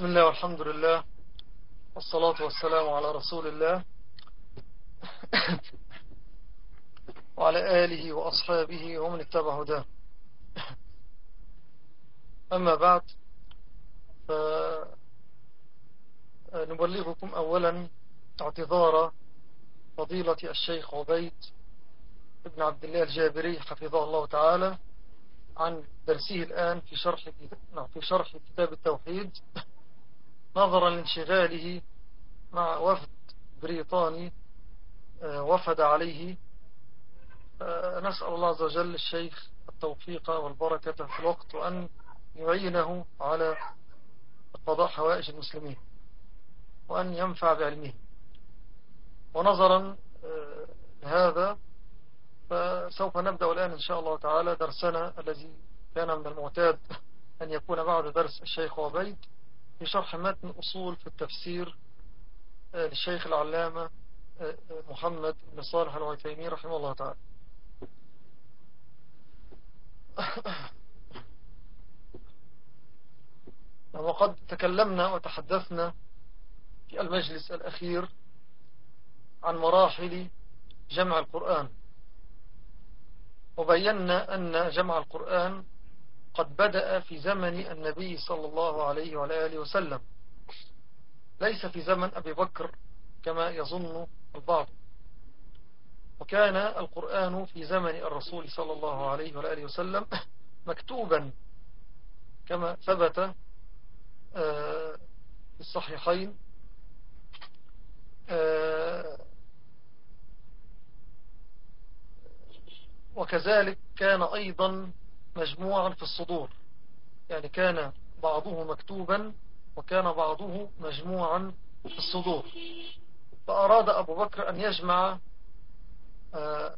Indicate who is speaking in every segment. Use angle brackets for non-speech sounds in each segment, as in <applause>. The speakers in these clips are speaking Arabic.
Speaker 1: بسم الله والحمد لله والصلاة والسلام على رسول الله <coughs> وعلى آله وأصحابه ومن اتبع هداه. أما بعد فنبلغكم أولا اعتذار فضيلة الشيخ عبيد ابن عبد الله الجابري حفظه الله تعالى عن درسه الآن في شرح نعم، في شرح كتاب التوحيد. نظرا لانشغاله مع وفد بريطاني آه، وفد عليه. آه، نسأل الله عز وجل الشيخ التوفيق والبركة في الوقت وأن يعينه على قضاء حوائج المسلمين وأن ينفع بعلمه. ونظرا آه، لهذا فسوف نبدأ الآن إن شاء الله تعالى درسنا الذي كان من المعتاد أن يكون بعد درس الشيخ عبيد. في شرح متن أصول في التفسير آه، للشيخ العلامة آه، محمد بن صالح العثيمين رحمه الله تعالى. <coughs> وقد تكلمنا وتحدثنا في المجلس الأخير عن مراحل جمع القرآن. وبينا أن جمع القرآن قد بدأ في زمن النبي صلى الله عليه وعلى آله وسلم. ليس في زمن أبي بكر كما يظن البعض. وكان القرآن في زمن الرسول صلى الله عليه وآله وسلم <laughs> مكتوبا كما ثبت آه، في الصحيحين. آه، وكذلك كان أيضا مجموعا في الصدور. يعني كان بعضه مكتوبا وكان بعضه مجموعا في الصدور. فأراد أبو بكر أن يجمع آه،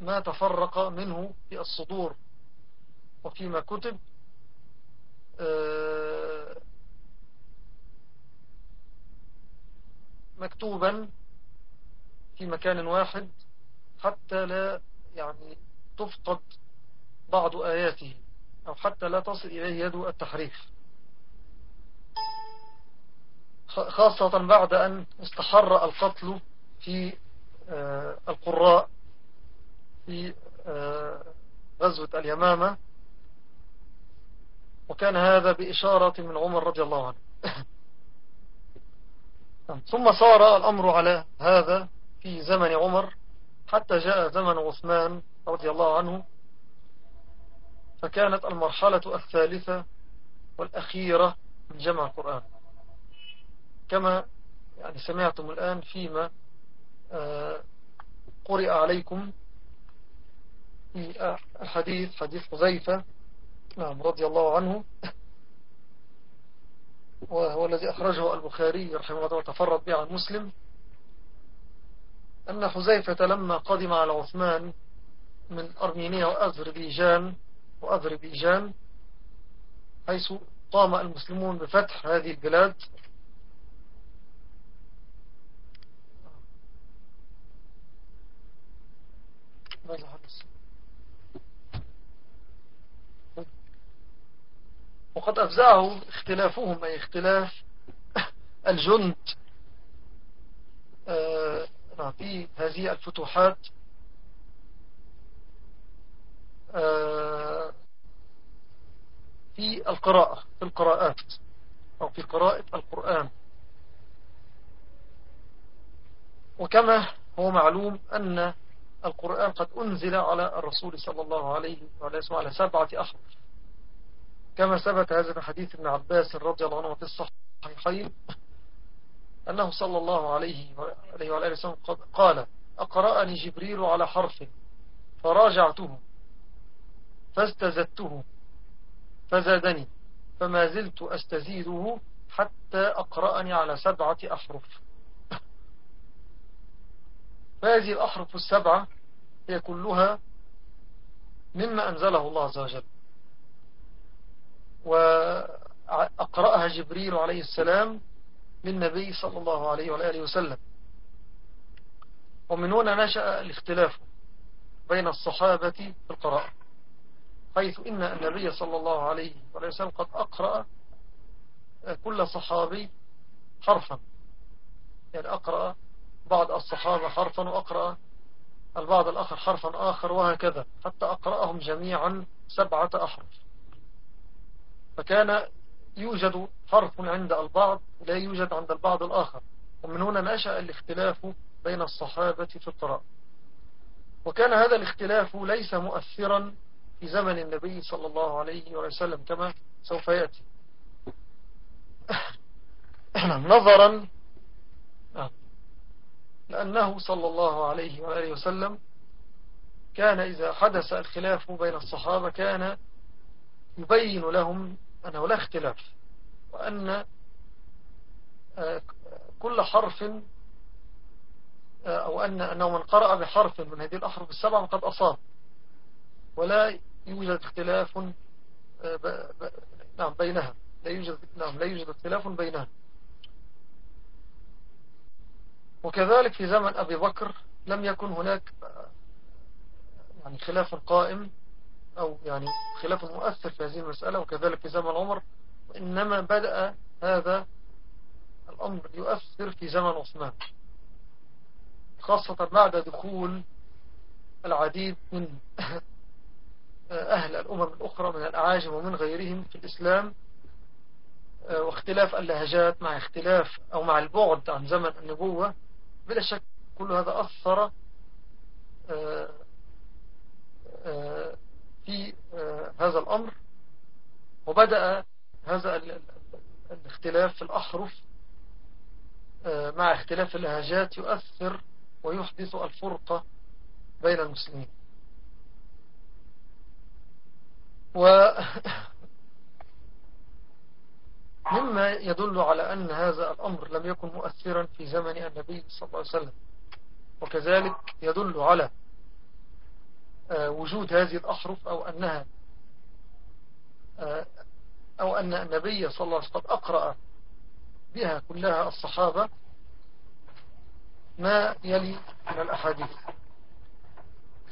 Speaker 1: ما تفرق منه في الصدور وفيما كتب آه، مكتوبا في مكان واحد حتى لا يعني تفقد بعض آياته أو حتى لا تصل إليه يد التحريف. خاصة بعد أن استحر القتل في آه، القراء في آه، غزوة اليمامة. وكان هذا بإشارة من عمر رضي الله عنه. <laughs> ثم صار الأمر على هذا في زمن عمر حتى جاء زمن عثمان رضي الله عنه فكانت المرحلة الثالثة والأخيرة من جمع القرآن. كما يعني سمعتم الآن فيما آه، قرئ عليكم في الحديث حديث حذيفة نعم رضي الله عنه وهو الذي أخرجه البخاري رحمه الله وتفرد به عن مسلم أن حذيفة لما قدم على عثمان من أرمينيا وأذربيجان وأذربيجان حيث قام المسلمون بفتح هذه البلاد. وقد أفزعه اختلافهم أي اختلاف الجند آه، في هذه الفتوحات. آه، في القراءة في القراءات أو في قراءة القرآن. وكما هو معلوم أن القرآن قد أنزل على الرسول صلى الله عليه وسلم على سبعة أحرف كما ثبت هذا في حديث ابن عباس رضي الله عنه في الصحيحين أنه صلى الله عليه وآله وسلم قال أقرأني جبريل على حرف فراجعته. فاستزدته فزادني فما زلت أستزيده حتى أقرأني على سبعة أحرف. فهذه الأحرف السبعة هي كلها مما أنزله الله عز وجل. وأقرأها جبريل عليه السلام للنبي صلى الله عليه وآله وسلم. ومن هنا نشأ الاختلاف بين الصحابة في القراءة. حيث إن النبي صلى الله عليه وسلم قد أقرأ كل صحابي حرفا. يعني أقرأ بعض الصحابة حرفا وأقرأ البعض الآخر حرفا آخر وهكذا حتى أقرأهم جميعا سبعة أحرف. فكان يوجد حرف عند البعض لا يوجد عند البعض الآخر. ومن هنا نشأ الاختلاف بين الصحابة في القراءة. وكان هذا الاختلاف ليس مؤثرا في زمن النبي صلى الله عليه وسلم كما سوف يأتي. <coughs> نظرا لأنه صلى الله عليه وآله وسلم كان إذا حدث الخلاف بين الصحابة كان يبين لهم أنه لا اختلاف وأن آه، كل حرف آه، أو أن أنه من قرأ بحرف من هذه الأحرف السبعة قد أصاب ولا يوجد اختلاف آه، نعم بينها. لا يوجد نعم لا يوجد اختلاف بينها. وكذلك في زمن أبي بكر لم يكن هناك يعني خلاف قائم أو يعني خلاف مؤثر في هذه المسألة وكذلك في زمن عمر. إنما بدأ هذا الأمر يؤثر في زمن عثمان خاصة بعد دخول العديد من <laughs> أهل الأمم الأخرى من الأعاجم ومن غيرهم في الإسلام واختلاف اللهجات مع اختلاف أو مع البعد عن زمن النبوة بلا شك كل هذا أثر آه، آه، في آه، هذا الأمر وبدأ هذا الاختلاف في الأحرف مع اختلاف اللهجات يؤثر ويحدث الفرقة بين المسلمين. و <laughs> مما يدل على أن هذا الأمر لم يكن مؤثرا في زمن النبي صلى الله عليه وسلم. وكذلك يدل على آه، وجود هذه الأحرف أو أنها آه، أو أن النبي صلى الله عليه وسلم أقرأ بها كلها الصحابة ما يلي من الأحاديث.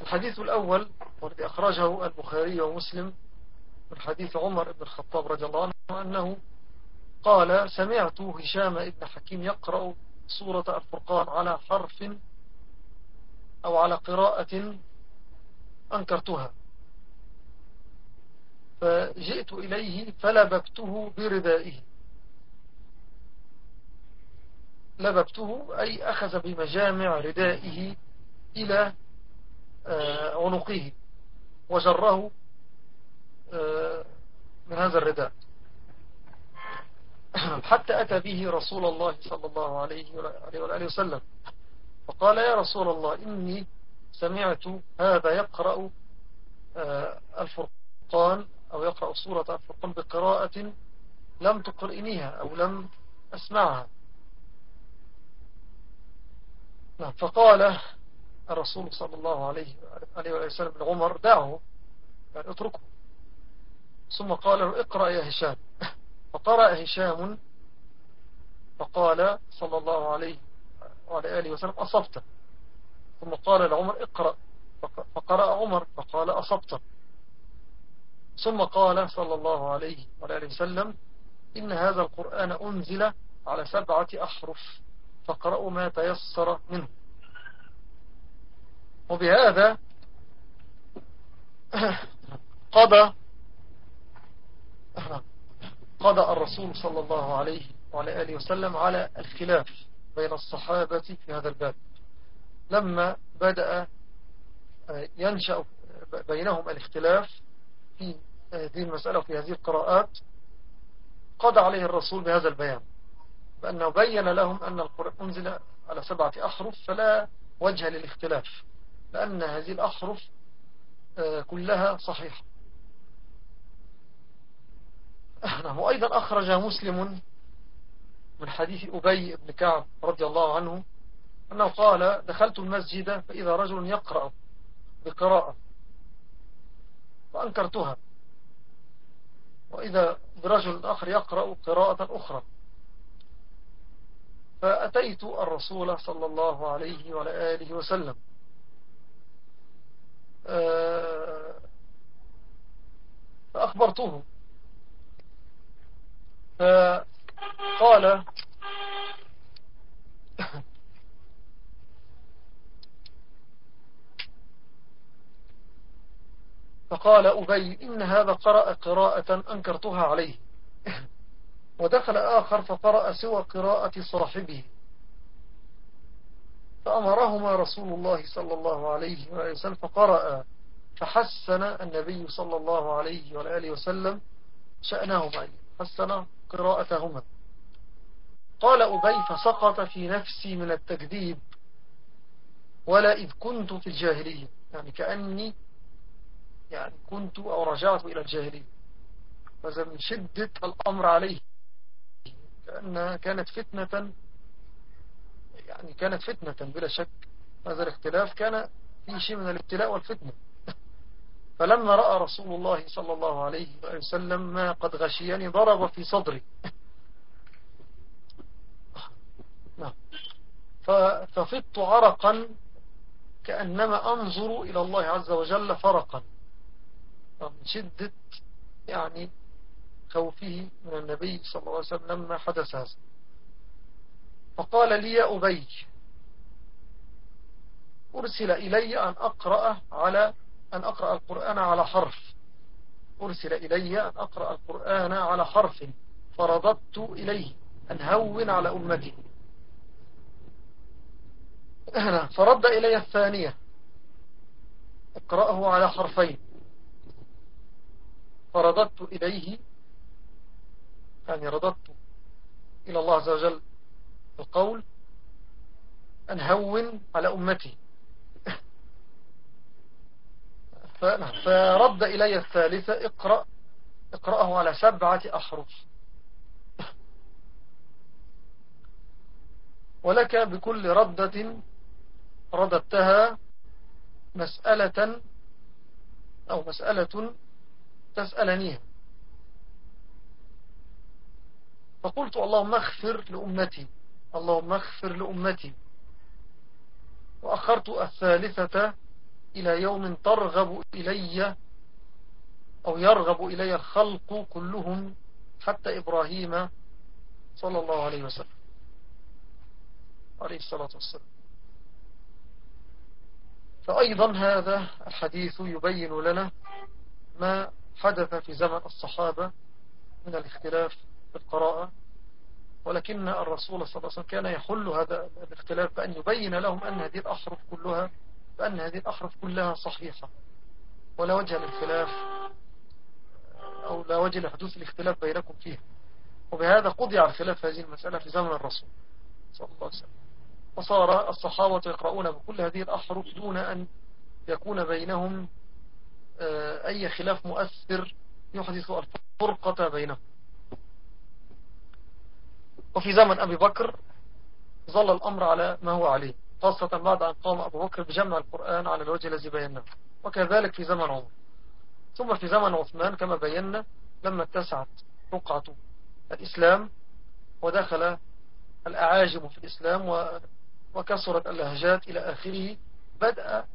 Speaker 1: الحديث الأول والذي أخرجه البخاري ومسلم من حديث عمر بن الخطاب رضي الله عنه أنه قال سمعت هشام ابن حكيم يقرأ سورة الفرقان على حرف أو على قراءة أنكرتها. فجئت إليه فلببته بردائه. لببته أي أخذ بمجامع ردائه إلى آه، عنقه وجره من هذا الرداء. <clears throat> حتى أتى به رسول الله صلى الله عليه وآله وسلم. فقال يا رسول الله إني سمعت هذا يقرأ آه، الفرقان أو يقرأ سورة الفرقان بقراءة لم تقرئنيها أو لم أسمعها. نعم، فقال الرسول صلى الله عليه وآله وسلم لعمر دعه يعني اتركه. ثم قال له اقرأ يا هشام. <laughs> فقرأ هشام. فقال صلى الله عليه وعلى آله وسلم أصبت. ثم قال لعمر اقرأ. فقرأ عمر فقال أصبت. ثم قال صلى الله عليه وعلى آله وسلم إن هذا القرآن أنزل على سبعة أحرف. فقرأوا ما تيسر منه. وبهذا <coughs> قضى قضى الرسول صلى الله عليه وعلى آله وسلم على الخلاف بين الصحابة في هذا الباب. لما بدأ آه، ينشأ بينهم الاختلاف في هذه المسألة وفي هذه القراءات قضى عليه الرسول بهذا البيان بأنه بين لهم أن القرآن أنزل على سبعة أحرف فلا وجه للاختلاف لأن هذه الأحرف آه، كلها صحيحة. نعم وأيضا أخرج مسلم من حديث أبي بن كعب رضي الله عنه أنه قال دخلت المسجد فإذا رجل يقرأ بقراءة فأنكرتها. وإذا برجل آخر يقرأ قراءة أخرى. فأتيت الرسول صلى الله عليه وعلى آله وسلم. آه، فأخبرته. فقال فقال أبي إن هذا قرأ قراءة أنكرتها عليه. ودخل آخر فقرأ سوى قراءة صاحبه. فأمرهما رسول الله صلى الله عليه وسلم فقرأ فحسن النبي صلى الله عليه وآله وسلم شأنهما. حسن قراءتهما. قال أبي فسقط في نفسي من التكذيب ولا إذ كنت في الجاهلية. يعني كأني يعني كنت أو رجعت إلى الجاهلية. فذا من شدة الأمر عليه كأنها كانت فتنة يعني كانت فتنة بلا شك. هذا الاختلاف كان في شيء من الابتلاء والفتنة. فلما رأى رسول الله صلى الله عليه وسلم ما قد غشيني ضرب في صدري. ففضت عرقا كأنما أنظر إلى الله عز وجل فرقا من شدة يعني خوفه من النبي صلى الله عليه وسلم لما حدث هذا فقال لي يا أبي أرسل إلي أن أقرأ على أن أقرأ القرآن على حرف. أرسل إلي أن أقرأ القرآن على حرف. فرضت إليه أن هون على أمتي فرد إلي الثانية. اقرأه على حرفين. فرددت إليه يعني رددت إلى الله عز وجل القول أن هون على أمتي فرد إلي الثالثة اقرأ اقرأه على سبعة أحرف. ولك بكل ردة رددتها مسألة أو مسألة تسألنيها. فقلت اللهم اغفر لأمتي اللهم اغفر لأمتي. وأخرت الثالثة إلى يوم ترغب إلي أو يرغب إلي الخلق كلهم حتى إبراهيم صلى الله عليه وسلم. عليه الصلاة والسلام. فأيضا هذا الحديث يبين لنا ما حدث في زمن الصحابة من الاختلاف في القراءة ولكن الرسول صلى الله عليه وسلم كان يحل هذا الاختلاف بأن يبين لهم أن هذه الأحرف كلها بأن هذه الأحرف كلها صحيحة ولا وجه للخلاف أو لا وجه لحدوث الاختلاف بينكم فيها. وبهذا قضي على خلاف هذه المسألة في زمن الرسول صلى الله عليه وسلم. وصار الصحابة يقرؤون بكل هذه الأحرف دون أن يكون بينهم آه، أي خلاف مؤثر يحدث الفرقة بينهم. وفي زمن أبي بكر ظل الأمر على ما هو عليه. خاصة بعد أن قام أبو بكر بجمع القرآن على الوجه الذي بيناه وكذلك في زمن عمر. ثم في زمن عثمان كما بينا لما اتسعت رقعة الإسلام ودخل الأعاجم في الإسلام وكسرت اللهجات إلى آخره بدأ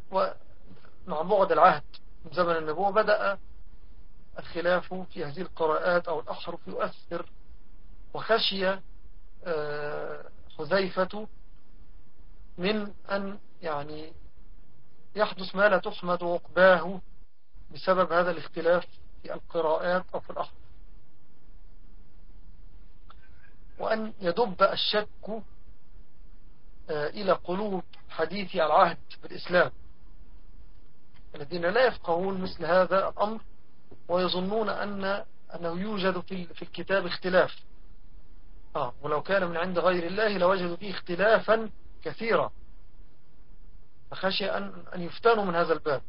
Speaker 1: مع بعد العهد من زمن النبوة بدأ الخلاف في هذه القراءات أو الأحرف يؤثر وخشي آه، حذيفة من أن يعني يحدث ما لا تحمد عقباه بسبب هذا الاختلاف في القراءات أو في الأحرف وأن يدب الشك آه، إلى قلوب حديثي العهد بالإسلام. الذين لا يفقهون مثل هذا الأمر ويظنون أن أنه يوجد في الكتاب اختلاف. آه ولو كان من عند غير الله لوجدوا فيه اختلافا كثيرا فخشي أن, أن يفتنوا من هذا الباب.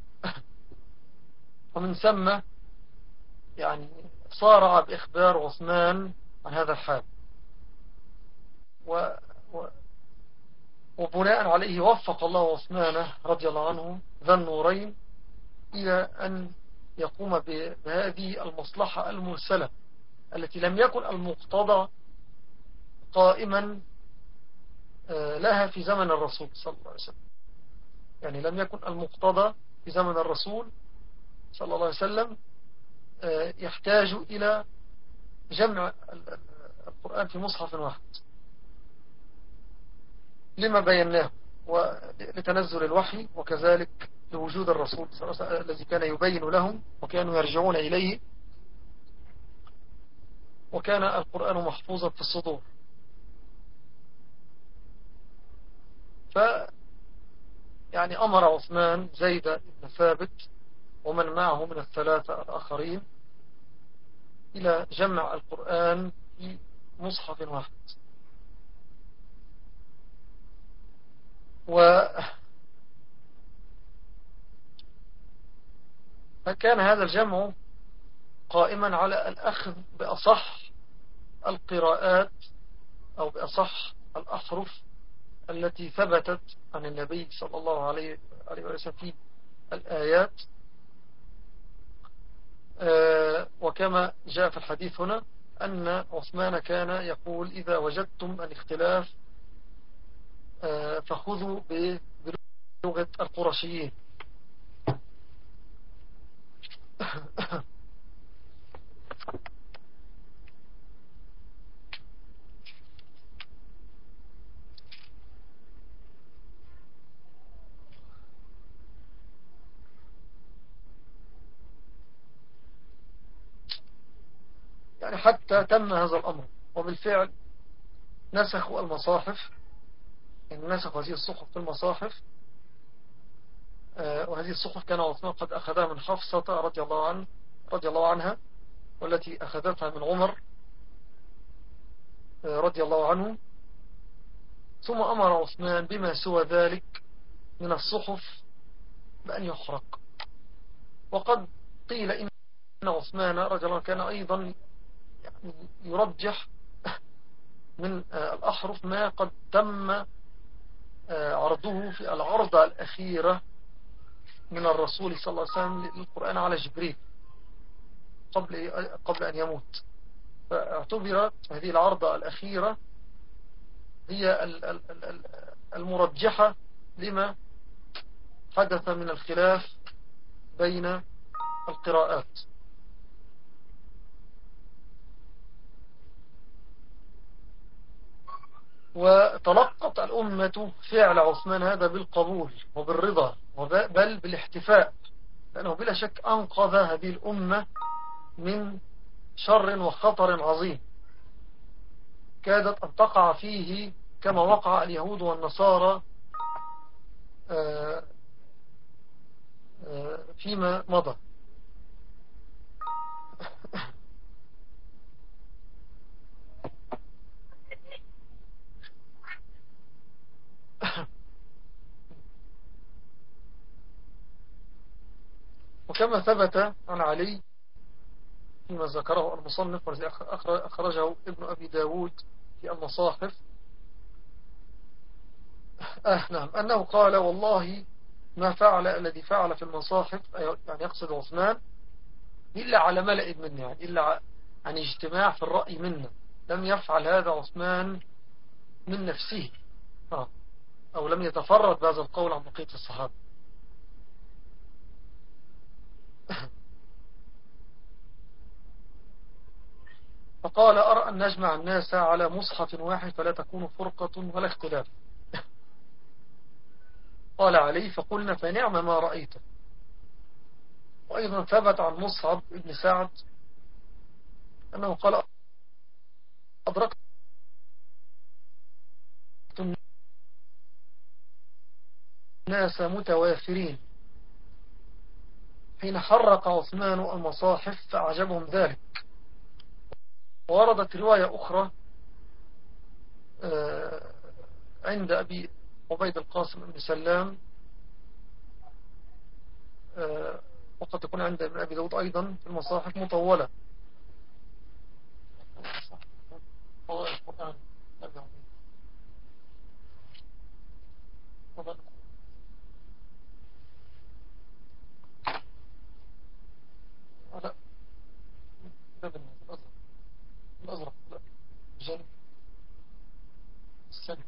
Speaker 1: ومن ثم يعني صارع بإخبار عثمان عن هذا الحال. و, و وبناء عليه وفق الله عثمان رضي الله عنه ذا النورين إلى أن يقوم بهذه المصلحة المرسلة التي لم يكن المقتضى قائما لها في زمن الرسول صلى الله عليه وسلم. يعني لم يكن المقتضى في زمن الرسول صلى الله عليه وسلم آه، يحتاج إلى جمع القرآن في مصحف واحد. لما بيناه ولتنزل الوحي وكذلك لوجود الرسول الذي كان يبين لهم وكانوا يرجعون إليه وكان القرآن محفوظا في الصدور. ف يعني أمر عثمان زيد بن ثابت ومن معه من الثلاثة الآخرين إلى جمع القرآن في مصحف واحد. و فكان هذا الجمع قائما على الأخذ بأصح القراءات أو بأصح الأحرف التي ثبتت عن النبي صلى الله عليه وسلم في الآيات. آه، وكما جاء في الحديث هنا أن عثمان كان يقول إذا وجدتم الاختلاف آه، فخذوا بلغة القرشيين يعني حتى تم هذا الأمر. وبالفعل نسخوا المصاحف يعني نسخوا هذه الصحف في المصاحف آه، وهذه الصحف كان عثمان قد أخذها من حفصة رضي الله, عنه رضي الله عنها والتي أخذتها من عمر آه، رضي الله عنه. ثم أمر عثمان بما سوى ذلك من الصحف بأن يحرق. وقد قيل إن عثمان رضي الله كان أيضا يرجح من آه، الأحرف ما قد تم آه، عرضه في العرضة الأخيرة من الرسول صلى الله عليه وسلم للقرآن على جبريل قبل قبل أن يموت. فاعتبر هذه العرضة الأخيرة هي المرجحة لما حدث من الخلاف بين القراءات. وتلقت الأمة فعل عثمان هذا بالقبول وبالرضا بل بالاحتفاء لأنه بلا شك أنقذ هذه الأمة من شر وخطر عظيم. كادت أن تقع فيه كما وقع اليهود والنصارى آه، آه، فيما مضى. وكما ثبت عن علي فيما ذكره المصنف والذي أخرجه ابن أبي داود في المصاحف. آه نعم. أنه قال والله ما فعل الذي فعل في المصاحف يعني يقصد عثمان إلا على ملئ مني يعني إلا عن اجتماع في الرأي منا لم يفعل هذا عثمان من نفسه. آه. أو لم يتفرد بهذا القول عن بقية الصحابة. <coughs> فقال أرى أن نجمع الناس على مصحف واحد فلا تكون فرقة ولا اختلاف. <coughs> قال عليه فقلنا فنعم ما رأيت. وأيضا ثبت عن مصعب ابن سعد أنه قال أدركت الناس متوافرين. حين حرق عثمان المصاحف فأعجبهم ذلك. وردت رواية أخرى آه، عند أبي عبيد القاسم بن سلام آه، وقد تكون عند ابن أبي داود أيضا في المصاحف مطولة القرآن لا الأزرق الأزرق لا جانب السنة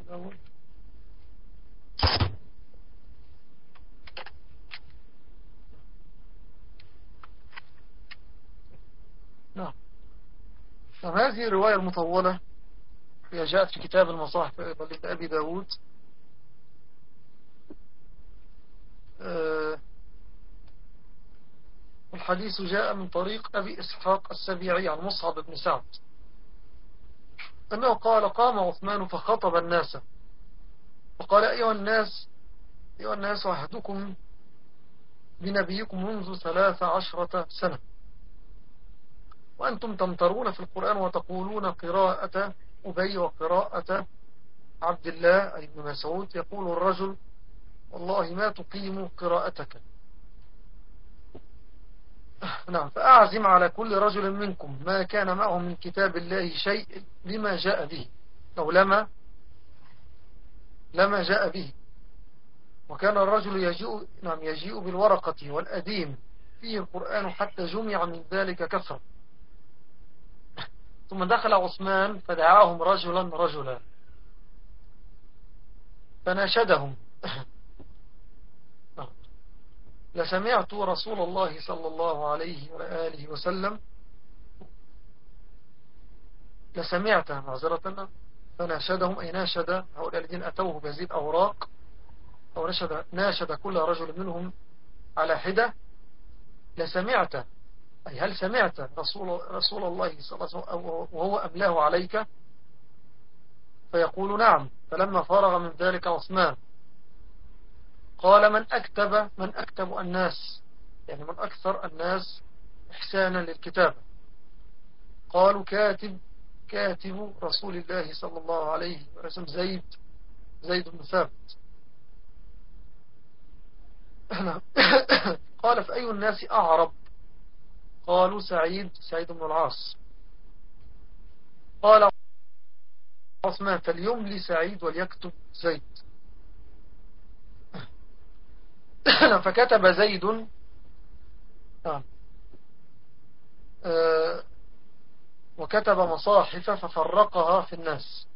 Speaker 1: الأول نعم نعم هذه الرواية المطولة. هي جاءت في كتاب المصاحف أيضا لأبي داود. آه، الحديث جاء من طريق أبي إسحاق السبيعي عن مصعب بن سعد. أنه قال قام عثمان فخطب الناس. فقال أيها الناس أيها الناس أحدكم بنبيكم منذ ثلاث عشرة سنة. وأنتم تمترون في القرآن وتقولون قراءة أبي وقراءة عبد الله أي ابن مسعود. يقول الرجل والله ما تقيم قراءتك. نعم فأعزم على كل رجل منكم ما كان معه من كتاب الله شيء لما جاء به. أو لما لما جاء به. وكان الرجل يجيء, نعم يجيء بالورقة والأديم. فيه القرآن حتى جمع من ذلك كثرة. ثم دخل عثمان فدعاهم رجلا رجلا. فناشدهم. <laughs> لسمعت رسول الله صلى الله عليه وآله وسلم. لسمعت معذرة. فناشدهم أي ناشد هؤلاء الذين أتوه بهذه الأوراق. أو ناشد, ناشد كل رجل منهم على حدة. لسمعت أي هل سمعت رسول, رسول الله صلى الله عليه وسلم وهو أملاه عليك؟ فيقول نعم فلما فرغ من ذلك عثمان. قال من أكتب من أكتب الناس يعني من أكثر الناس إحسانا للكتابة قالوا كاتب كاتب رسول الله صلى الله عليه وسلم زيد زيد بن ثابت. <coughs> قال فأي الناس أعرب؟ قالوا سعيد سعيد بن العاص. قال عثمان فليملي سعيد وليكتب زيد. <coughs> فكتب زيد. آه. آه، وكتب مصاحف ففرقها في الناس.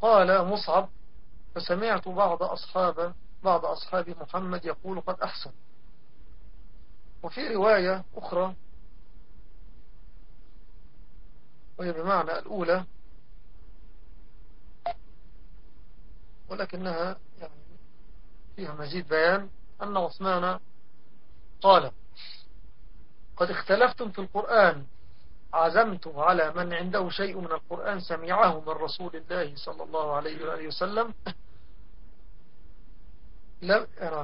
Speaker 1: قال مصعب فسمعت بعض أصحاب بعض أصحاب محمد يقول قد أحسن. وفي رواية أخرى وهي بمعنى الأولى ولكنها يعني فيها مزيد بيان أن عثمان قال قد اختلفتم في القرآن عزمت على من عنده شيء من القرآن سمعه من رسول الله صلى الله عليه وآله وسلم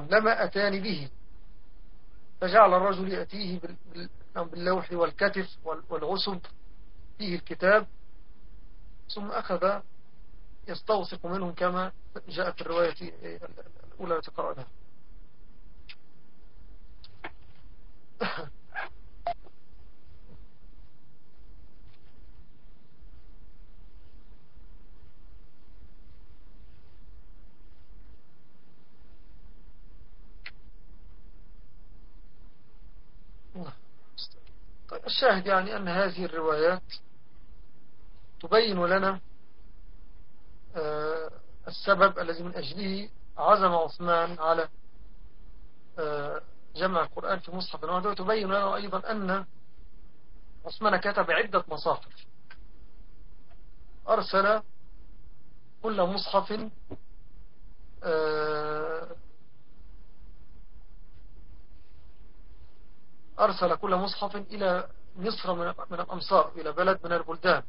Speaker 1: لما أتاني به. فجعل الرجل يأتيه باللوح والكتف والعصب فيه الكتاب ثم أخذ يستوثق منهم كما جاء في الرواية الأولى التي قرأناها طيب الشاهد يعني أن هذه الروايات تبين لنا آه، السبب الذي من أجله عزم عثمان على آه، جمع القرآن في مصحف واحد وتبين لنا أيضا أن عثمان كتب عدة مصاحف. أرسل كل مصحف آه، أرسل كل مصحف إلى مصر من الأمصار إلى بلد من البلدان.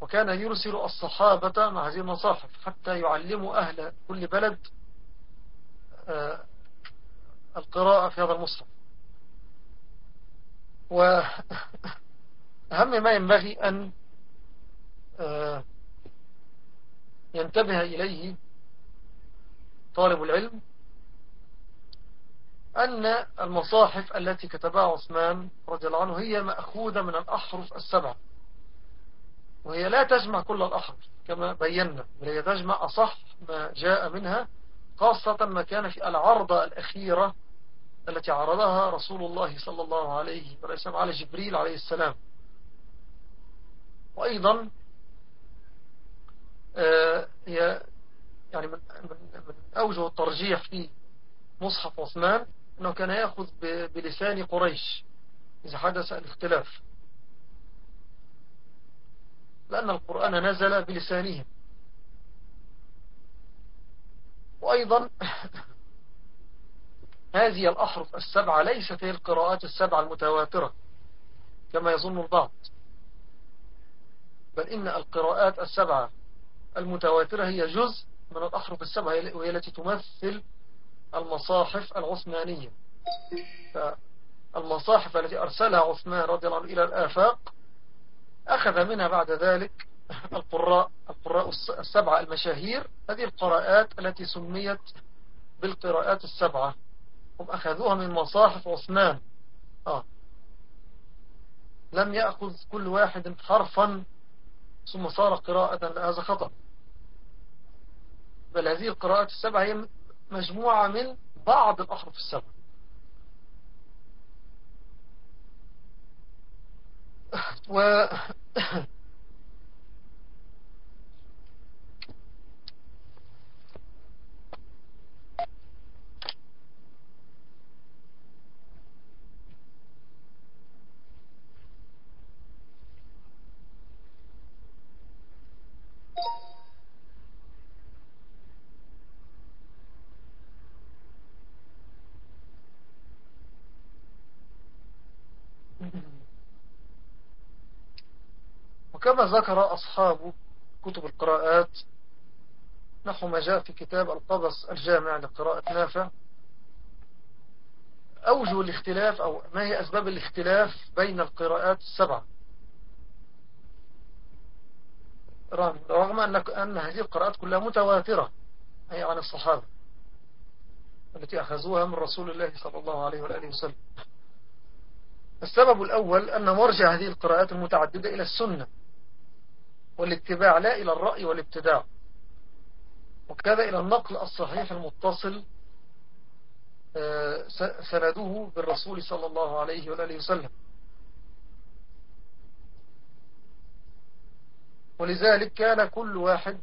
Speaker 1: وكان يرسل الصحابة مع هذه المصاحف حتى يعلموا أهل كل بلد آه، القراءة في هذا المصحف. وأهم <laughs> ما ينبغي أن آه، ينتبه إليه طالب العلم أن المصاحف التي كتبها عثمان رضي الله عنه هي مأخوذة من الأحرف السبعة. وهي لا تجمع كل الأحرف كما بينا بل هي تجمع أصح ما جاء منها خاصة ما كان في العرضة الأخيرة التي عرضها رسول الله صلى الله عليه وسلم على جبريل عليه السلام. وأيضا آه، هي يعني من, من أوجه الترجيح في مصحف عثمان أنه كان يأخذ بلسان قريش إذا حدث الاختلاف. لأن القرآن نزل بلسانهم. وأيضا <laughs> هذه الأحرف السبعة ليست هي القراءات السبعة المتواترة كما يظن البعض. بل إن القراءات السبعة المتواترة هي جزء من الأحرف السبعة وهي التي تمثل المصاحف العثمانية. المصاحف التي أرسلها عثمان رضي الله عنه إلى الآفاق أخذ منها بعد ذلك القراء القراء السبعة المشاهير. هذه القراءات التي سميت بالقراءات السبعة. هم أخذوها من مصاحف عثمان. آه. لم يأخذ كل واحد حرفا ثم صار قراءة هذا خطأ. بل هذه القراءات السبعة هي مجموعة من بعض الأحرف السبعة و وكما ذكر أصحاب كتب القراءات نحو ما جاء في كتاب القبص الجامع لقراءة نافع. أوجه الاختلاف أو ما هي أسباب الاختلاف بين القراءات السبعة؟ رغم أن, هذه القراءات كلها متواترة أي عن الصحابة التي أخذوها من رسول الله صلى الله عليه وآله وسلم. السبب الأول أن مرجع هذه القراءات المتعددة إلى السنة. والاتباع لا إلى الرأي والابتداع. وكذا إلى النقل الصحيح المتصل آه، سنده بالرسول صلى الله عليه وآله وسلم. ولذلك كان كل واحد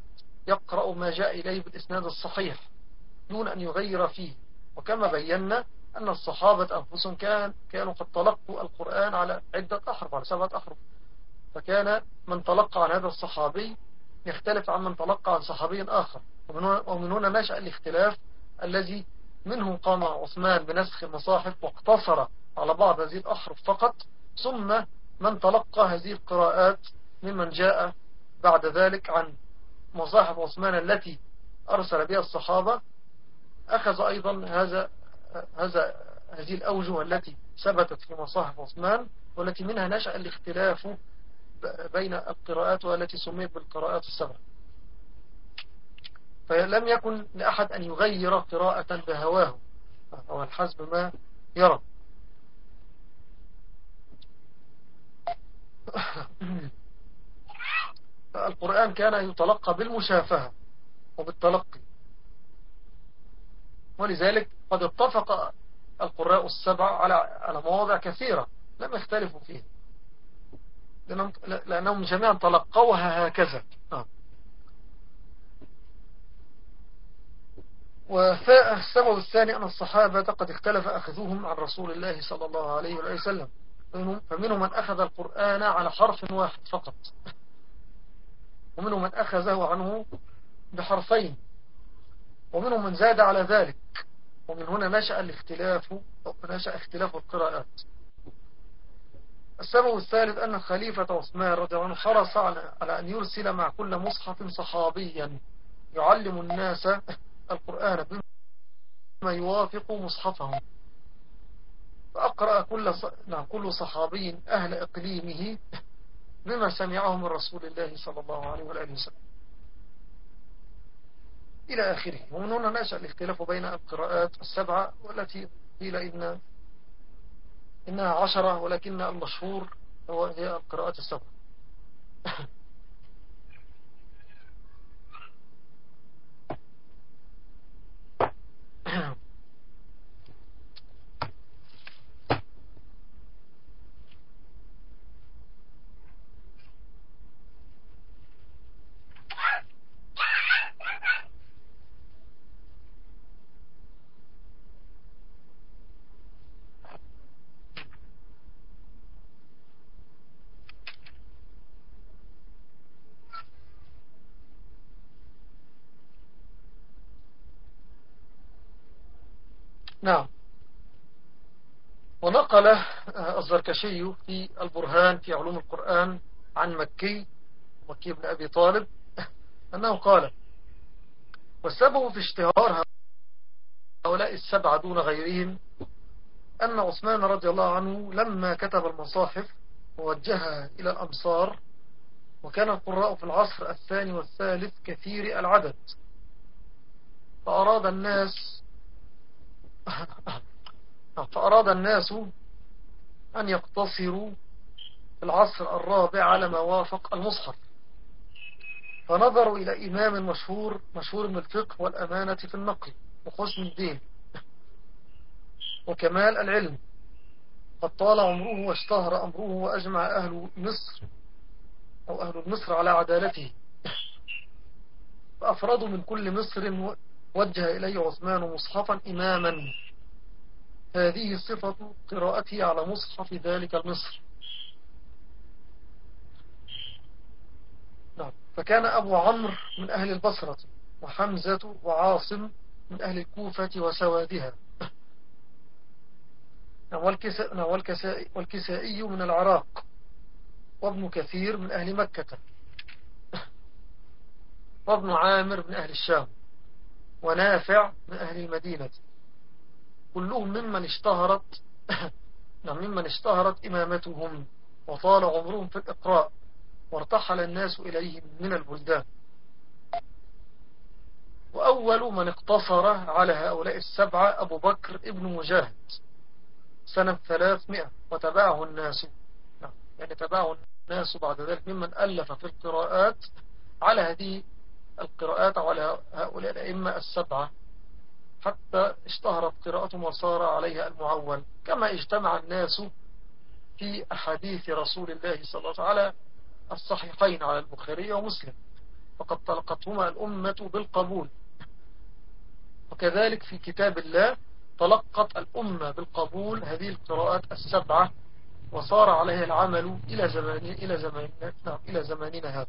Speaker 1: يقرأ ما جاء إليه بالإسناد الصحيح دون أن يغير فيه. وكما بينا أن الصحابة أنفسهم كان كانوا قد تلقوا القرآن على عدة أحرف على سبعة أحرف. فكان من تلقى عن هذا الصحابي يختلف عن من تلقى عن صحابي آخر. ومن هنا نشأ الاختلاف الذي منهم قام عثمان بنسخ المصاحف واقتصر على بعض هذه الأحرف فقط ثم من تلقى هذه القراءات ممن جاء بعد ذلك عن مصاحف عثمان التي أرسل بها الصحابة. أخذ أيضا هذا هذا هذه الأوجه التي ثبتت في مصاحف عثمان والتي منها نشأ الاختلاف بين القراءات والتي سميت بالقراءات السبع. فلم يكن لأحد أن يغير قراءة بهواه. أو الحسب ما يرى. القرآن كان يتلقى بالمشافهة وبالتلقي. ولذلك قد اتفق القراء السبع على مواضع كثيرة لم يختلفوا فيها. لأنهم, جميعا تلقوها هكذا. آه. والسبب الثاني أن الصحابة قد اختلف أخذوهم عن رسول الله صلى الله عليه وسلم. فمنهم من أخذ القرآن على حرف واحد فقط. ومنهم من أخذه عنه بحرفين. ومنهم من زاد على ذلك. ومن هنا نشأ الاختلاف نشأ اختلاف القراءات. السبب الثالث أن خليفة عثمان رضي الله عنه حرص على أن يرسل مع كل مصحف صحابيا يعلم الناس القرآن بما يوافق مصحفهم. فأقرأ كل نعم كل صحابي أهل إقليمه بما سمعه من رسول الله صلى الله عليه وآله وسلم. إلى آخره. ومن هنا نشأ الاختلاف بين القراءات السبعة والتي قيل إن إنها عشرة ولكن المشهور هو هي القراءات السبع نعم <laughs> الزركشي في البرهان في علوم القرآن عن مكي مكي بن أبي طالب أنه قال والسبب في اشتهار هؤلاء السبعة دون غيرهم أن عثمان رضي الله عنه لما كتب المصاحف ووجهها إلى الأمصار وكان القراء في العصر الثاني والثالث كثير العدد فأراد الناس <laughs> فأراد الناس أن يقتصروا في العصر الرابع على ما وافق المصحف. فنظروا إلى إمام مشهور مشهور من الفقه والأمانة في النقل وحسن الدين وكمال العلم. قد طال عمره واشتهر أمره وأجمع أهل مصر أو أهل مصر على عدالته. فأفرادوا من كل مصر وجه إليه عثمان مصحفا إماما. هذه صفة قراءته على مصحف ذلك المصر نعم. فكان أبو عمرو من أهل البصرة وحمزة وعاصم من أهل الكوفة وسوادها. نعم، نعم، والكسائي من العراق وابن كثير من أهل مكة وابن عامر من أهل الشام ونافع من أهل المدينة. كلهم ممن اشتهرت <coughs> نعم ممن اشتهرت إمامتهم وطال عمرهم في الإقراء وارتحل الناس إليهم من البلدان. وأول من اقتصر على هؤلاء السبعة أبو بكر ابن مجاهد سنة ثلاثمائة وتبعه الناس نعم، يعني تبعه الناس بعد ذلك ممن ألف في القراءات على هذه القراءات على هؤلاء الأئمة السبعة. حتى اشتهرت قراءتهم وصار عليها المعول كما اجتمع الناس في أحاديث رسول الله صلى الله عليه وسلم الصحيحين على البخاري ومسلم. فقد تلقتهما الأمة بالقبول. وكذلك في كتاب الله تلقت الأمة بالقبول هذه القراءات السبعة وصار عليها العمل إلى زمان إلى زماننا نعم، إلى زماننا هذا.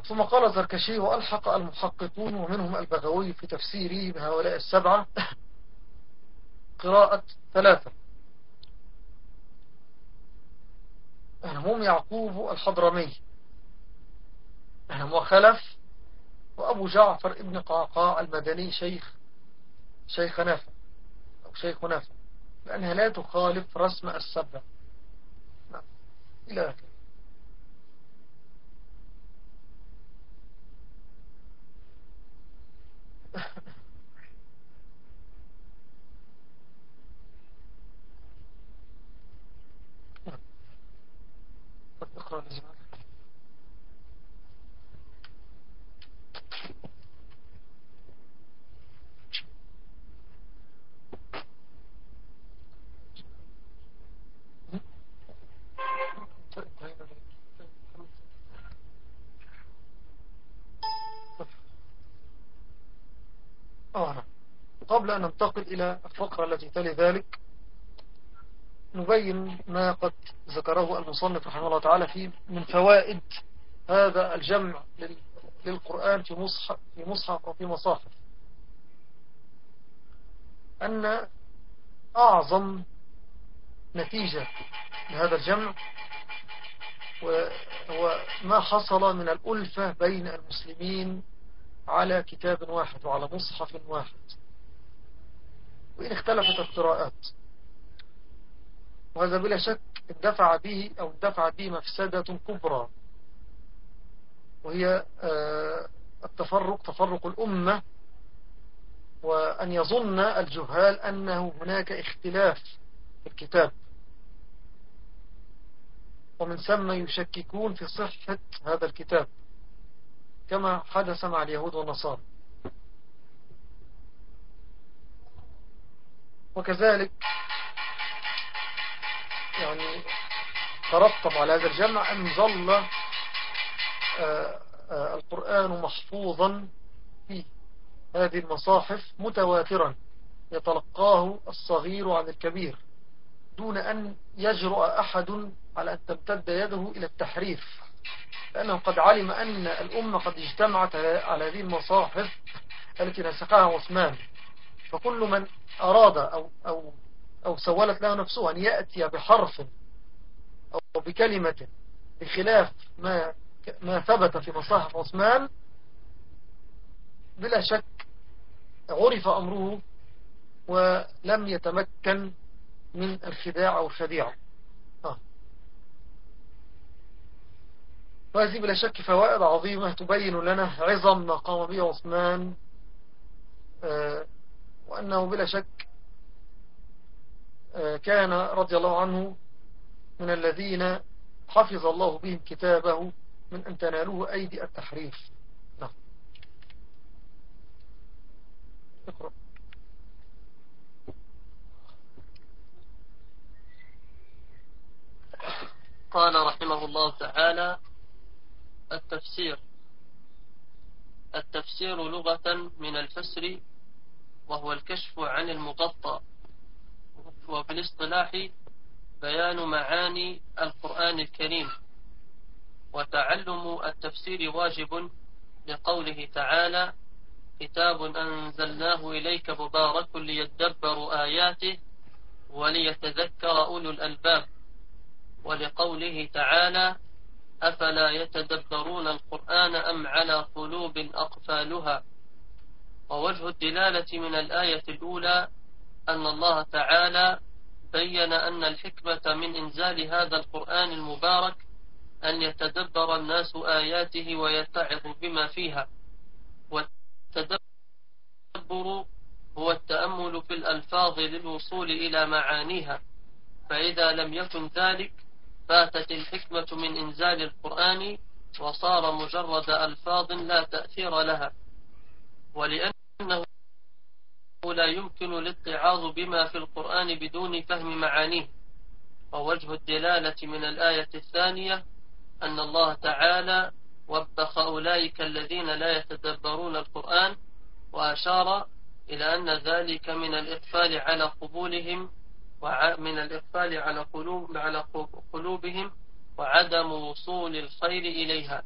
Speaker 1: ثم قال زركشي وألحق المحققون ومنهم البغوي في تفسيره بهؤلاء السبعة قراءة ثلاثة. هم يعقوب الحضرمي وخلف وأبو جعفر ابن قعقاع المدني شيخ شيخ نافع أو شيخ نافع لأنها لا تخالف رسم السبع. نعم. إلى آخر اقرأ آه قبل أن ننتقل إلى الفقرة التي تلي ذلك نبين ما قد ذكره المصنف رحمه الله تعالى في من فوائد هذا الجمع للقرآن في مصحف, في مصحف وفي مصاحف. أن أعظم نتيجة لهذا الجمع هو ما حصل من الألفة بين المسلمين على كتاب واحد وعلى مصحف واحد. وإن اختلفت القراءات وهذا بلا شك اندفع به أو اندفع به مفسدة كبرى. وهي آه، التفرق تفرق الأمة وأن يظن الجهال أنه هناك اختلاف في الكتاب. ومن ثم يشككون في صحة هذا الكتاب كما حدث مع اليهود والنصارى. وكذلك يعني ترتب على هذا الجمع أن ظل آه، آه، القرآن محفوظا في هذه المصاحف متواترا يتلقاه الصغير عن الكبير دون أن يجرؤ أحد على أن تمتد يده إلى التحريف لأنه قد علم أن الأمة قد اجتمعت على هذه المصاحف التي نسقها عثمان. فكل من أراد أو, أو, أو سولت له نفسه أن يأتي بحرف أو بكلمة بخلاف ما, ما ثبت في مصاحف عثمان بلا شك عرف أمره ولم يتمكن من الخداع أو الخديعة آه. وهذه بلا شك فوائد عظيمة تبين لنا عظم ما قام به عثمان آه، وأنه بلا شك آه، كان رضي الله عنه من الذين حفظ الله بهم كتابه من أن تنالوه أيدي التحريف. نعم. اقرأ.
Speaker 2: قال رحمه الله تعالى التفسير. التفسير لغة من الفسر وهو الكشف عن المغطى وفي الاصطلاح بيان معاني القرآن الكريم. وتعلم التفسير واجب لقوله تعالى كتاب أنزلناه إليك مبارك ليدبروا آياته وليتذكر أولو الألباب. ولقوله تعالى أفلا يتدبرون القرآن أم على قلوب أقفالها؟ ووجه الدلالة من الآية الأولى أن الله تعالى بين أن الحكمة من إنزال هذا القرآن المبارك أن يتدبر الناس آياته ويتعظ بما فيها. والتدبر هو التأمل في الألفاظ للوصول إلى معانيها. فإذا لم يكن ذلك فاتت الحكمة من إنزال القرآن وصار مجرد ألفاظ لا تأثير لها. ولأنه لا يمكن الاتعاظ بما في القرآن بدون فهم معانيه. ووجه الدلالة من الآية الثانية أن الله تعالى وبخ أولئك الذين لا يتدبرون القرآن وأشار إلى أن ذلك من الإقفال على قبولهم ومن الإقفال على قلوب على قلوبهم وعدم وصول الخير إليها.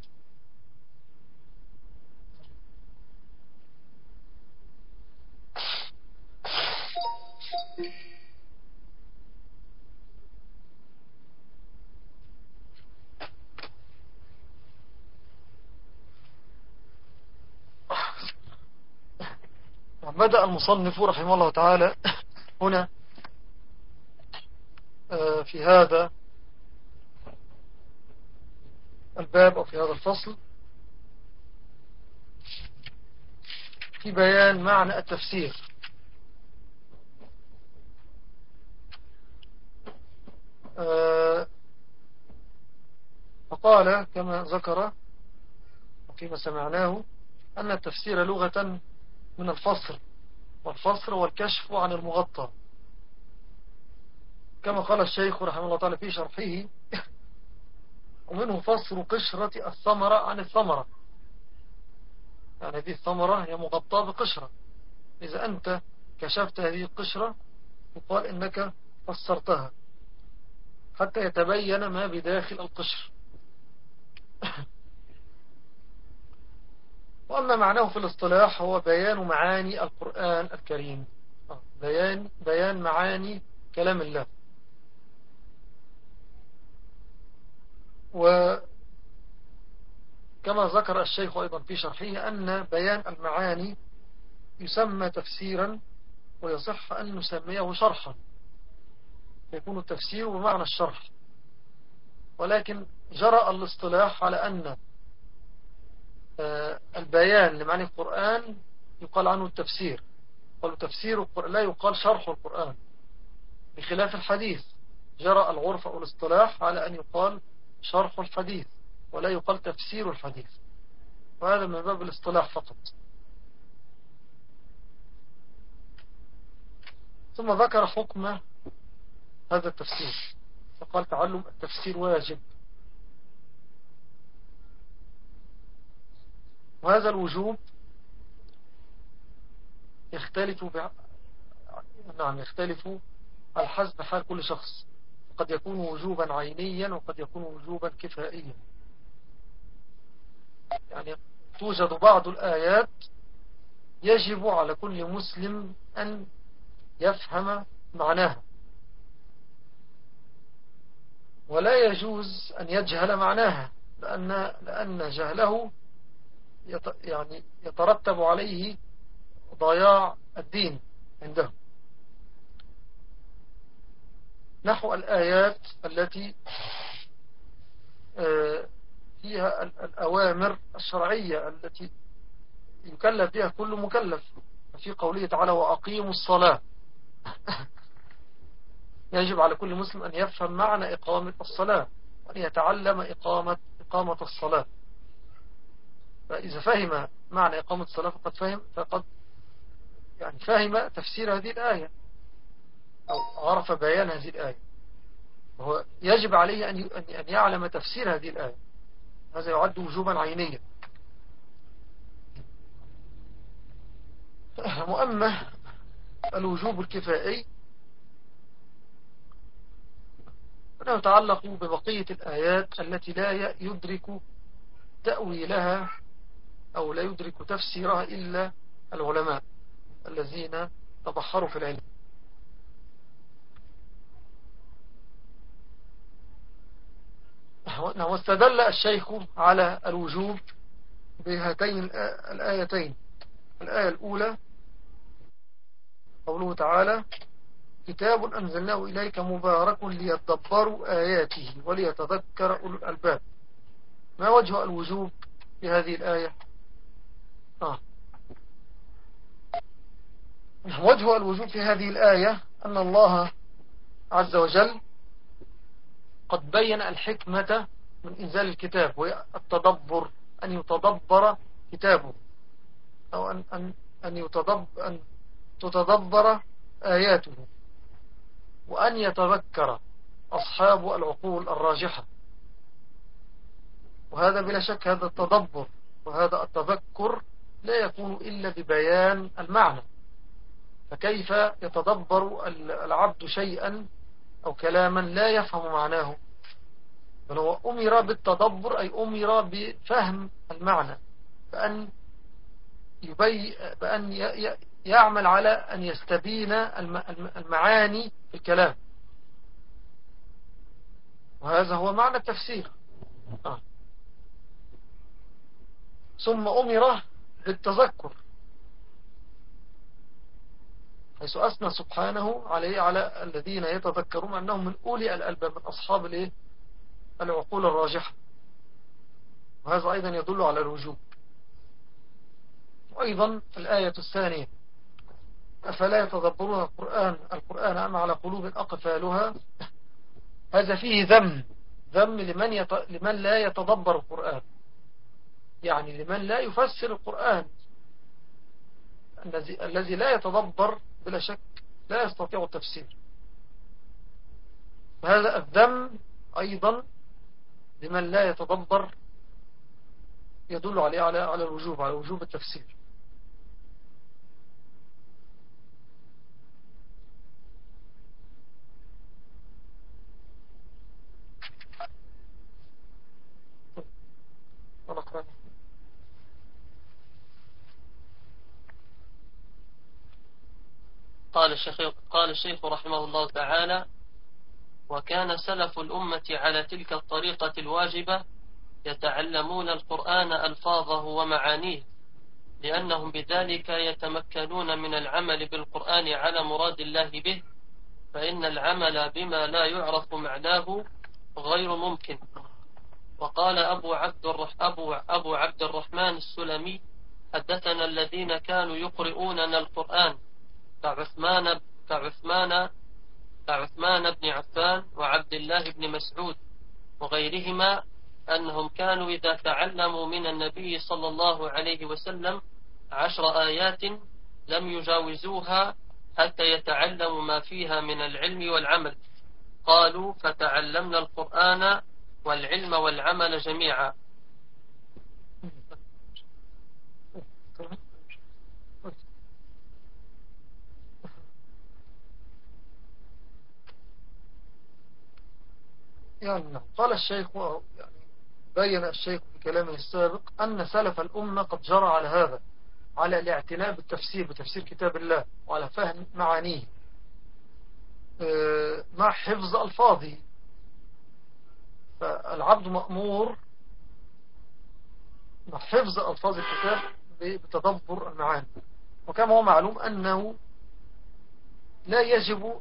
Speaker 1: بدأ المصنف رحمه الله تعالى هنا آه، في هذا الباب أو في هذا الفصل. في بيان معنى التفسير. آه، فقال كما ذكر وفيما سمعناه أن التفسير لغة من الفصل والفصل والكشف عن المغطى. كما قال الشيخ رحمه الله تعالى في شرحه ومنه فصل قشرة الثمرة عن الثمرة. يعني هذه الثمرة هي مغطاة بقشرة. إذا أنت كشفت هذه القشرة يقال إنك فسرتها حتى يتبين ما بداخل القشر. <laughs> وأما معناه في الاصطلاح هو بيان معاني القرآن الكريم. بيان, بيان معاني كلام الله. وكما ذكر الشيخ أيضا في شرحه أن بيان المعاني يسمى تفسيرا ويصح أن نسميه شرحا. يكون التفسير بمعنى الشرح. ولكن جرى الاصطلاح على أن آه، البيان لمعنى القرآن يقال عنه التفسير. قالوا تفسير القرآن لا يقال شرح القرآن. بخلاف الحديث جرى العرف أو الاصطلاح على أن يقال شرح الحديث. ولا يقال تفسير الحديث. وهذا من باب الاصطلاح فقط. ثم ذكر حكم هذا التفسير. فقال تعلم التفسير واجب. وهذا الوجوب يختلف ب... نعم يختلف على حسب حال كل شخص. قد يكون وجوبا عينيا وقد يكون وجوبا كفائيا. يعني توجد بعض الآيات يجب على كل مسلم أن يفهم معناها. ولا يجوز أن يجهل معناها لأن, لأن جهله يعني يترتب عليه ضياع الدين عنده نحو الآيات التي آه، فيها الأوامر الشرعية التي يكلف بها كل مكلف. في قوله تعالى وأقيموا الصلاة. <laughs> يجب على كل مسلم أن يفهم معنى إقامة الصلاة وأن يتعلم إقامة, إقامة الصلاة. فإذا فهم معنى إقامة الصلاة فقد فهم فقد يعني فهم تفسير هذه الآية أو عرف بيان هذه الآية. وهو يجب عليه أن يعلم تفسير هذه الآية. هذا يعد وجوبا عينيا. وأما الوجوب الكفائي فإنه يتعلق ببقية الآيات التي لا يدرك تأويلها أو لا يدرك تفسيرها إلا العلماء الذين تبحروا في العلم. واستدل الشيخ على الوجوب بهاتين الآيتين. الآية الأولى قوله تعالى كتاب أنزلناه إليك مبارك ليتدبروا آياته وليتذكر أولو الألباب. ما وجه الوجوب في هذه الآية؟ آه. وجه الوجوب في هذه الآية أن الله عز وجل قد بين الحكمة من إنزال الكتاب وهي التدبر أن يتدبر كتابه. أو أن, أن, أن, يتدبر أن تتدبر آياته. وأن يتذكر أصحاب العقول الراجحة. وهذا بلا شك هذا التدبر وهذا التذكر لا يكون إلا ببيان المعنى. فكيف يتدبر العبد شيئا أو كلاما لا يفهم معناه. بل هو أمر بالتدبر أي أمر بفهم المعنى. بأن, يبي بأن يعمل على أن يستبين المعاني في الكلام. وهذا هو معنى التفسير. آه. ثم أمر بالتذكر. حيث أثنى سبحانه عليه على الذين يتذكرون أنهم من أولي الألباب من أصحاب العقول الراجحة. وهذا أيضا يدل على الوجوب. وأيضا الآية الثانية أفلا يتدبرون القرآن؟ القرآن أم على قلوب أقفالها؟ هذا فيه ذم ذم لمن, يت... لمن لا يتدبر القرآن. يعني لمن لا يفسر القرآن. الذي لا يتدبر بلا شك لا يستطيع التفسير. هذا الذم أيضا لمن لا يتدبر يدل عليه على على الوجوب على وجوب التفسير.
Speaker 2: قال الشيخ, قال الشيخ رحمه الله تعالى وكان سلف الأمة على تلك الطريقة الواجبة يتعلمون القرآن ألفاظه ومعانيه لأنهم بذلك يتمكنون من العمل بالقرآن على مراد الله به فإن العمل بما لا يعرف معناه غير ممكن. وقال أبو عبد, الرح أبو, أبو عبد الرحمن السلمي حدثنا الذين كانوا يقرؤوننا القرآن كعثمان كعثمان كعثمان بن عفان وعبد الله بن مسعود وغيرهما أنهم كانوا إذا تعلموا من النبي صلى الله عليه وسلم عشر آيات لم يجاوزوها حتى يتعلموا ما فيها من العلم والعمل. قالوا فتعلمنا القرآن والعلم والعمل جميعا.
Speaker 1: يعني قال الشيخ يعني بين الشيخ في كلامه السابق أن سلف الأمة قد جرى على هذا على الاعتناء بالتفسير بتفسير كتاب الله وعلى فهم معانيه. آه، مع حفظ ألفاظه. فالعبد مأمور مع حفظ ألفاظ الكتاب بتدبر المعاني. وكما هو معلوم أنه لا يجب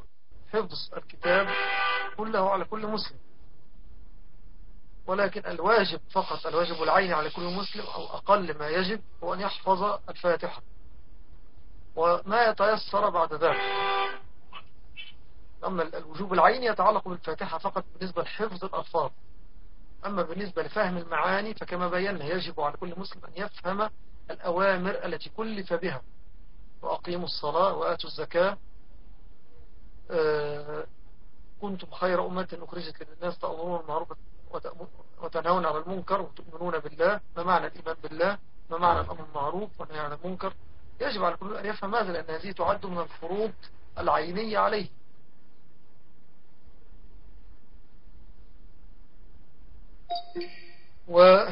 Speaker 1: حفظ الكتاب كله على كل مسلم. ولكن الواجب فقط الواجب العيني على كل مسلم أو أقل ما يجب هو أن يحفظ الفاتحة. وما يتيسر بعد ذلك. أما الوجوب العيني يتعلق بالفاتحة فقط بالنسبة لحفظ الألفاظ. أما بالنسبة لفهم المعاني فكما بينا يجب على كل مسلم أن يفهم الأوامر التي كلف بها. وأقيموا الصلاة وآتوا الزكاة. آه، كنتم خير أمة أخرجت للناس تأمرون المعروف وتنهون عن المنكر وتؤمنون بالله ما معنى الإيمان بالله؟ ما معنى الأمر المعروف والنهي عن المنكر؟ يجب على كل أن يفهم هذا لأن هذه تعد من الفروض العينية عليه. و <laughs>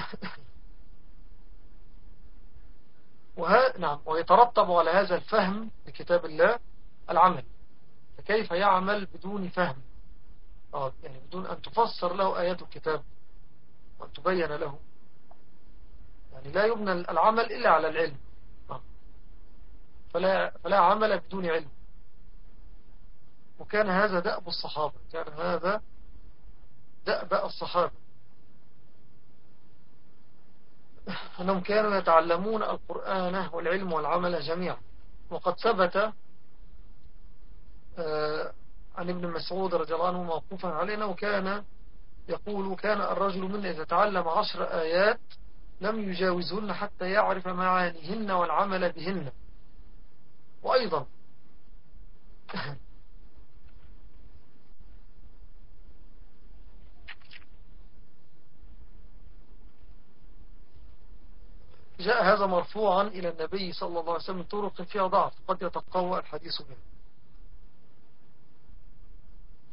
Speaker 1: وها نعم ويترتب على هذا الفهم لكتاب الله العمل. فكيف يعمل بدون فهم؟ آه يعني بدون أن تفسر له آيات الكتاب وأن تبين له. يعني لا يبنى العمل إلا على العلم. آه. فلا, فلا عمل بدون علم. وكان هذا دأب الصحابة. كان هذا دأب الصحابة. أنهم كانوا يتعلمون القرآن والعلم والعمل جميعا. وقد ثبت آه، عن ابن مسعود رضي الله عنه موقوفا علينا وكان يقول كان الرجل منا إذا تعلم عشر آيات لم يجاوزهن حتى يعرف معانيهن والعمل بهن. وأيضا جاء هذا مرفوعا إلى النبي صلى الله عليه وسلم طرق فيها ضعف قد يتقوى الحديث به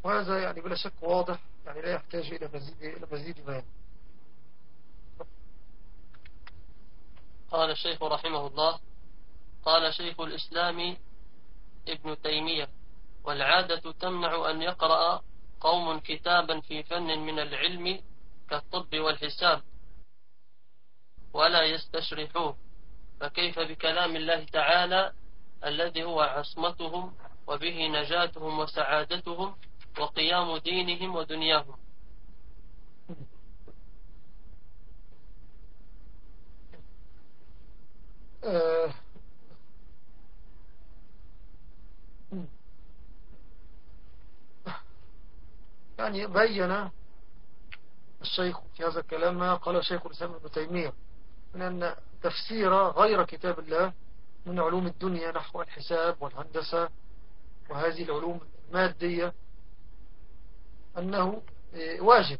Speaker 1: وهذا يعني بلا شك واضح يعني لا يحتاج إلى مزيد, إلى مزيد بيان
Speaker 2: قال الشيخ رحمه الله قال شيخ الإسلام ابن تيمية والعادة تمنع أن يقرأ قوم كتابا في فن من العلم كالطب والحساب ولا يستشرحوه. فكيف بكلام الله تعالى الذي هو عصمتهم وبه نجاتهم وسعادتهم؟ وقيام دينهم ودنياهم
Speaker 1: آه. يعني بين الشيخ في هذا الكلام ما قال الشيخ الإسلام ابن تيمية من أن تفسير غير كتاب الله من علوم الدنيا نحو الحساب والهندسة وهذه العلوم المادية أنه إيه، واجب.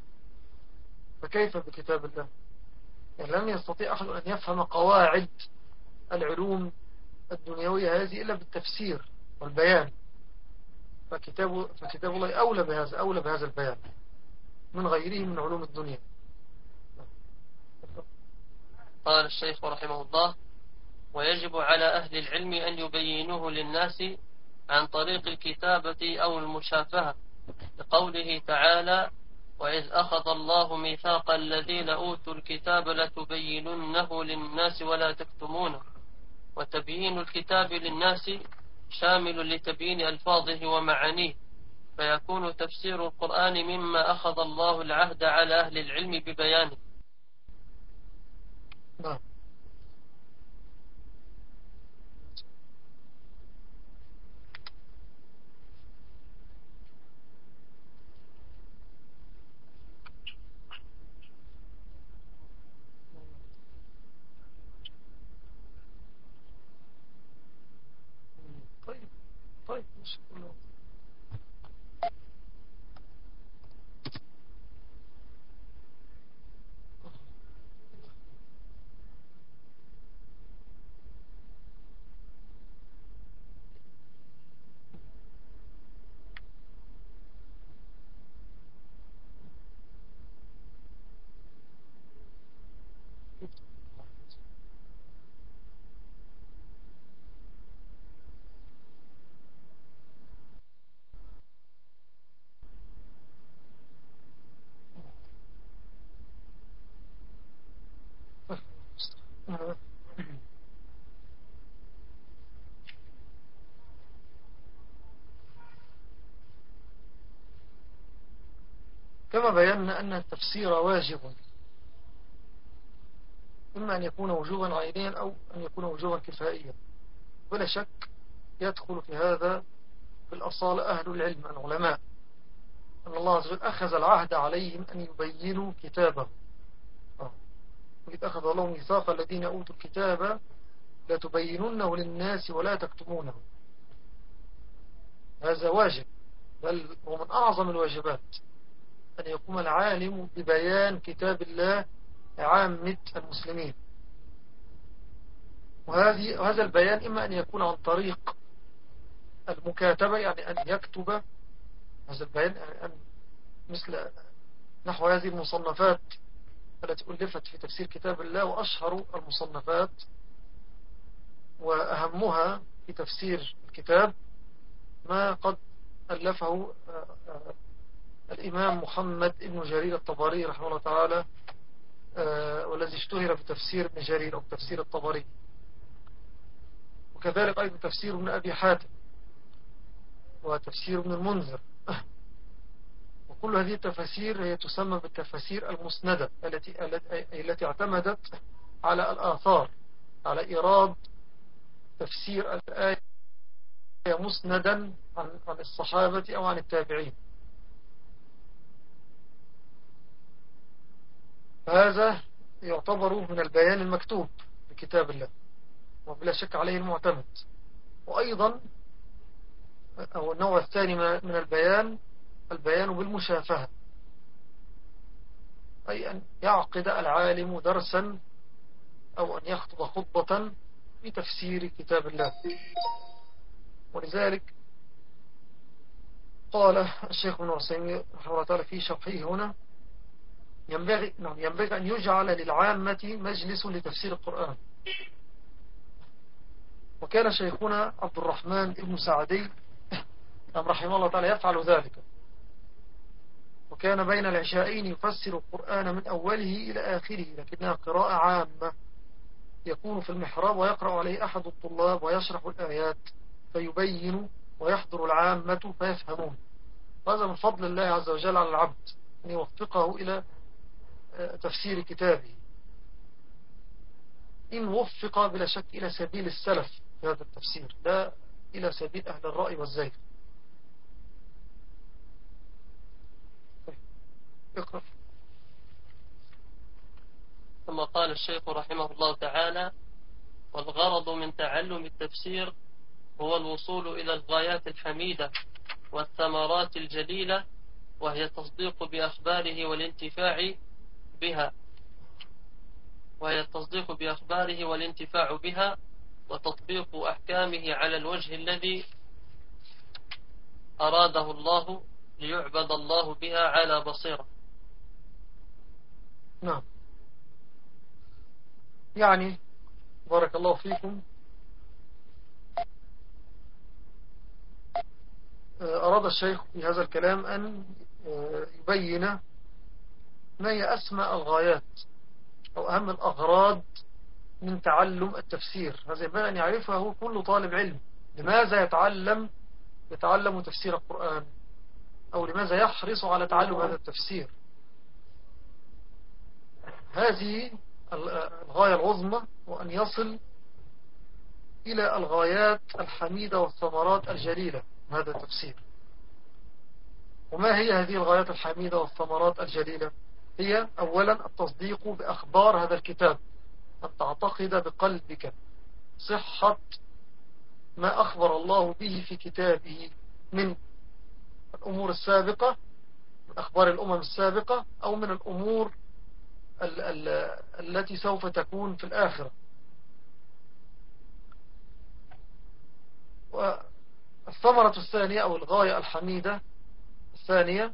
Speaker 1: فكيف بكتاب الله؟ يعني لم يستطيع أحد أن يفهم قواعد العلوم الدنيوية هذه إلا بالتفسير والبيان. فكتاب, فكتاب الله أولى بهذا أولى بهذا البيان. من غيره من علوم الدنيا.
Speaker 2: قال الشيخ رحمه الله ويجب على أهل العلم أن يبينوه للناس عن طريق الكتابة أو المشافهة. لقوله تعالى وإذ أخذ الله ميثاق الذين أوتوا الكتاب لتبيننه للناس ولا تكتمونه وتبيين الكتاب للناس شامل لتبيين ألفاظه ومعانيه فيكون تفسير القرآن مما أخذ الله العهد على أهل العلم ببيانه. نعم.
Speaker 1: كما بينا أن التفسير واجب. إما أن يكون وجوبا عينيا أو أن يكون وجوبا كفائيا. ولا شك يدخل في هذا في الأصالة أهل العلم العلماء. أن الله عز وجل أخذ العهد عليهم أن يبينوا كتابه. وإذ أخذ الله ميثاق الذين أوتوا الكتاب لا تبينونه للناس ولا تكتمونه هذا واجب. بل هو من أعظم الواجبات. أن يقوم العالم ببيان كتاب الله عامة المسلمين. وهذه وهذا البيان إما أن يكون عن طريق المكاتبة يعني أن يكتب. هذا البيان أن مثل نحو هذه المصنفات التي ألفت في تفسير كتاب الله وأشهر المصنفات وأهمها في تفسير الكتاب ما قد ألفه آه، آه، الإمام محمد بن جرير الطبري رحمه الله تعالى آه، والذي اشتهر بتفسير ابن جرير أو تفسير الطبري. وكذلك أيضا تفسير ابن أبي حاتم وتفسير ابن المنذر. <laughs> وكل هذه التفاسير هي تسمى بالتفاسير المسندة التي التي اعتمدت على الآثار على إيراد تفسير الآية مسندا عن الصحابة أو عن التابعين. فهذا يعتبر من البيان المكتوب بكتاب الله وبلا شك عليه المعتمد. وأيضا أو النوع الثاني من البيان البيان بالمشافهة. أي أن يعقد العالم درسا أو أن يخطب خطبة في تفسير كتاب الله. ولذلك قال الشيخ ابن عثيمين رحمه الله تعالى في شرحه هنا ينبغي, نعم ينبغي أن يجعل للعامة مجلس لتفسير القرآن. وكان شيخنا عبد الرحمن ابن سعدي نعم رحمه الله تعالى يفعل ذلك. وكان بين العشاءين يفسر القرآن من أوله إلى آخره لكنها قراءة عامة. يكون في المحراب ويقرأ عليه أحد الطلاب ويشرح الآيات فيبين ويحضر العامة فيفهمون. هذا من فضل الله عز وجل على العبد أن يوفقه إلى تفسير كتابه. إن وفق بلا شك إلى سبيل السلف في هذا التفسير لا إلى سبيل أهل الرأي والزيف طيب، اقرأ.
Speaker 2: ثم قال الشيخ رحمه الله تعالى والغرض من تعلم التفسير هو الوصول إلى الغايات الحميدة والثمرات الجليلة وهي التصديق بأخباره والانتفاع بها وهي التصديق بأخباره والانتفاع بها وتطبيق أحكامه على الوجه الذي أراده الله ليعبد الله بها على بصيرة.
Speaker 1: نعم. يعني بارك الله فيكم. أراد الشيخ في هذا الكلام أن يبين ما هي أسمى الغايات أو أهم الأغراض من تعلم التفسير؟ هذا ينبغي أن يعرفه كل طالب علم. لماذا يتعلم يتعلم تفسير القرآن؟ أو لماذا يحرص على تعلم هذا التفسير؟ هذه الغاية العظمى وأن يصل إلى الغايات الحميدة والثمرات الجليلة هذا التفسير. وما هي هذه الغايات الحميدة والثمرات الجليلة؟ هي أولا التصديق بأخبار هذا الكتاب أن تعتقد بقلبك صحة ما أخبر الله به في كتابه من الأمور السابقة من أخبار الأمم السابقة أو من الأمور ال ال التي سوف تكون في الآخرة. والثمرة الثانية أو الغاية الحميدة الثانية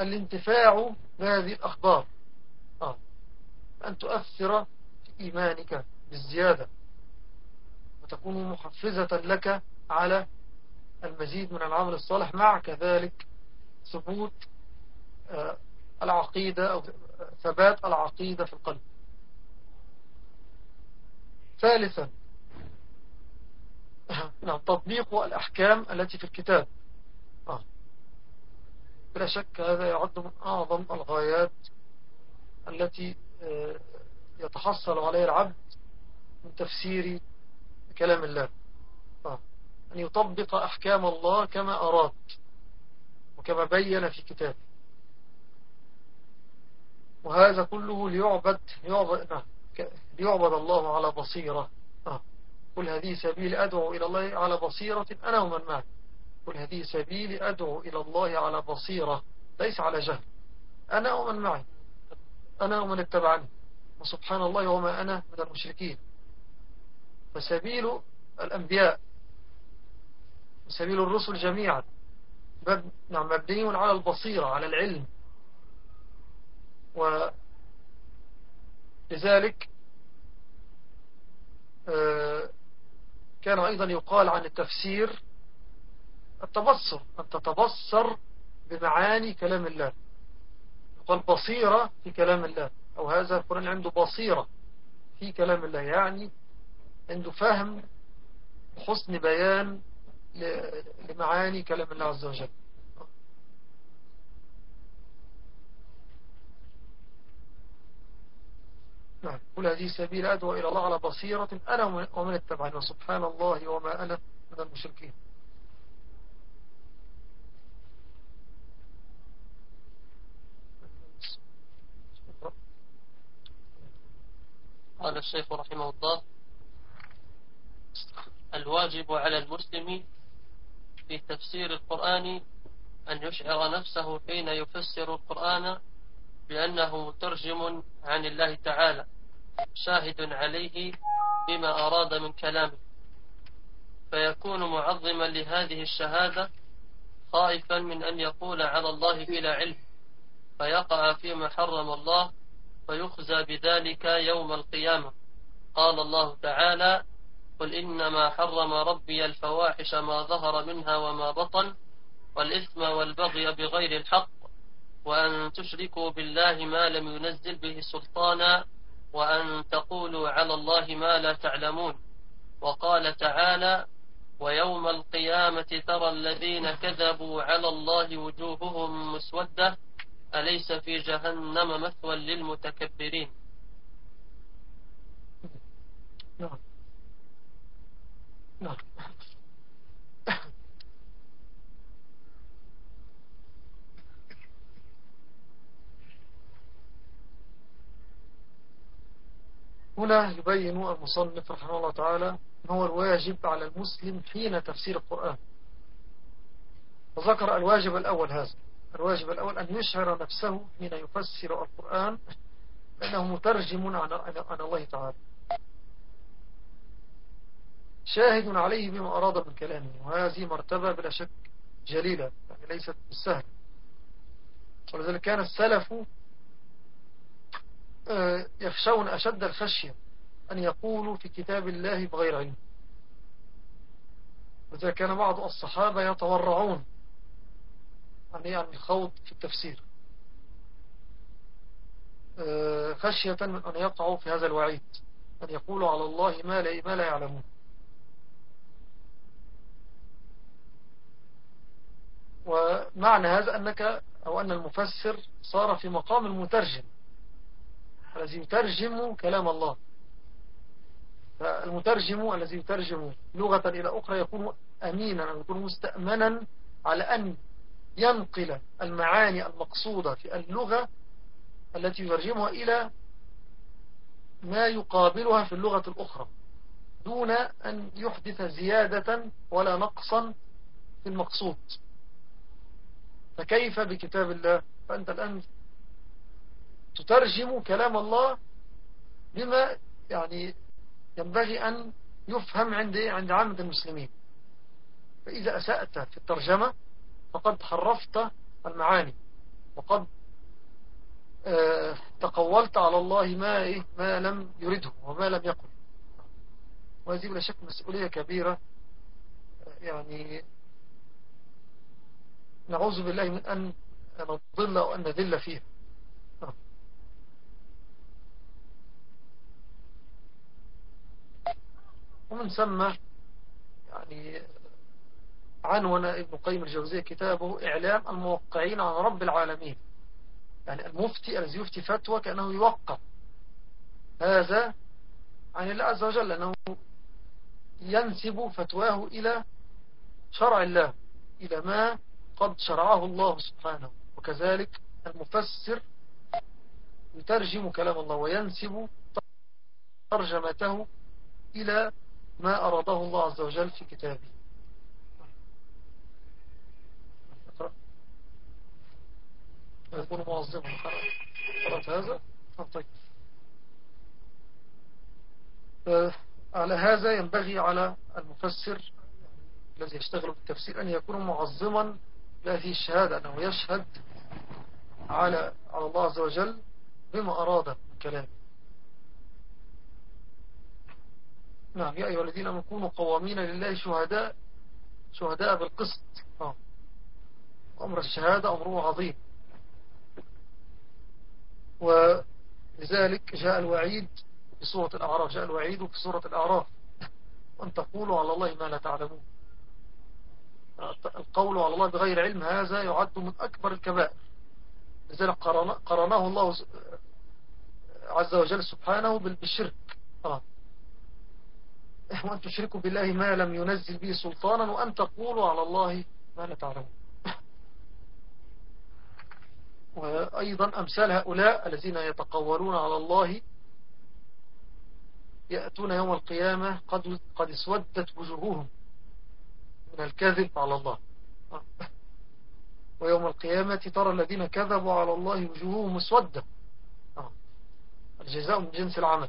Speaker 1: الانتفاع بهذه الأخبار. آه. أن تؤثر في إيمانك بالزيادة. وتكون محفزة لك على المزيد من العمل الصالح. مع كذلك ثبوت آه، العقيدة أو ثبات العقيدة في القلب. ثالثا نعم تطبيق الأحكام التي في الكتاب. آه. بلا شك هذا يعد من أعظم الغايات التي آه، يتحصل عليها العبد من تفسير كلام الله. آه، أن يطبق أحكام الله كما أراد وكما بين في كتابه. وهذا كله ليعبد ليعبد, ليعبد الله على بصيرة. آه. قل هذه سبيل أدعو إلى الله على بصيرة أنا ومن معي قل هذه سبيل أدعو إلى الله على بصيرة ليس على جهل. أنا ومن معي. أنا ومن اتبعني. وسبحان الله وما أنا من المشركين. فسبيل الأنبياء. وسبيل الرسل جميعا. نعم مبني على البصيرة على العلم. ولذلك آه، كان أيضا يقال عن التفسير التبصر أن تتبصر بمعاني كلام الله. يقال بصيرة في كلام الله. أو هذا القرآن عنده بصيرة في كلام الله. يعني عنده فهم حسن بيان لمعاني كلام الله عز وجل. نعم. قل هذه سبيل أدوى إلى الله على بصيرة أنا ومن اتبعني. وسبحان الله وما أنا من المشركين.
Speaker 2: قال الشيخ رحمه الله الواجب على المسلم في تفسير القرآن أن يشعر نفسه حين يفسر القرآن بأنه مترجم عن الله تعالى شاهد عليه بما أراد من كلامه. فيكون معظما لهذه الشهادة خائفا من أن يقول على الله بلا علم فيقع فيما حرم الله فيخزى بذلك يوم القيامة. قال الله تعالى قل إنما حرم ربي الفواحش ما ظهر منها وما بطن والإثم والبغي بغير الحق وأن تشركوا بالله ما لم ينزل به سلطانا وأن تقولوا على الله ما لا تعلمون وقال تعالى ويوم القيامة ترى الذين كذبوا على الله وجوههم مسودة أليس في جهنم مثوى للمتكبرين؟
Speaker 1: نعم. نعم. هنا يبين المصنف رحمه الله تعالى ما هو الواجب على المسلم حين تفسير القرآن. وذكر الواجب الأول هذا. الواجب الأول أن يشعر نفسه حين يفسر القرآن أنه مترجم عن الله تعالى. شاهد عليه بما أراد من كلامه وهذه مرتبة بلا شك جليلة يعني ليست بالسهل. ولذلك كان السلف آه، يخشون أشد الخشية أن يقولوا في كتاب الله بغير علم. وذلك كان بعض الصحابة يتورعون عن يعني الخوض في التفسير. آه، خشية من أن يقعوا في هذا الوعيد أن يقولوا على الله ما لا, ما لا يعلمون. ومعنى هذا أنك أو أن المفسر صار في مقام المترجم. الذي يترجم كلام الله. فالمترجم الذي يترجم لغة إلى أخرى يكون أمينا أو يكون مستأمنا على أن ينقل المعاني المقصودة في اللغة التي يترجمها إلى ما يقابلها في اللغة الأخرى دون أن يحدث زيادة ولا نقصا في المقصود. فكيف بكتاب الله؟ فأنت الآن تترجم كلام الله بما يعني ينبغي أن يفهم عند عند عامة المسلمين. فإذا أسأت في الترجمة فقد حرفت المعاني. وقد آه، تقولت على الله ما إيه ما لم يرده وما لم يقل. وهذه بلا شك مسؤولية كبيرة. يعني نعوذ بالله من أن نضل أو أن نذل فيها. ومن ثم يعني عنون ابن قيم الجوزية كتابه إعلام الموقعين عن رب العالمين. يعني المفتي الذي يفتي فتوى كأنه يوقع هذا عن الله عز وجل أنه ينسب فتواه إلى شرع الله إلى ما قد شرعه الله سبحانه. وكذلك المفسر يترجم كلام الله وينسب ترجمته إلى ما أراده الله عز وجل في كتابه. يكون معظما قرأت هذا؟ طيب. على هذا ينبغي على المفسر الذي يشتغل بالتفسير أن يكون معظما لهذه الشهادة أنه يشهد على على الله عز وجل بما أراد من كلامه نعم يا أيها الذين أمكونوا قوامين لله شهداء شهداء بالقسط. آه. أمر الشهادة أمره عظيم. ولذلك جاء الوعيد في سورة الأعراف جاء الوعيد في سورة الأعراف. وأن تقولوا على الله ما لا تعلمون. القول على الله بغير علم هذا يعد من أكبر الكبائر. لذلك قرناه الله عز وجل سبحانه بالشرك. آه. وأن تشركوا بالله ما لم ينزل به سلطانا وأن تقولوا على الله ما لا تعلمون. وأيضا أمثال هؤلاء الذين يتقولون على الله يأتون يوم القيامة قد, قد اسودت وجوههم من الكذب على الله. <laughs> ويوم القيامة ترى الذين كذبوا على الله وجوههم مسودة. الجزاء من جنس العمل.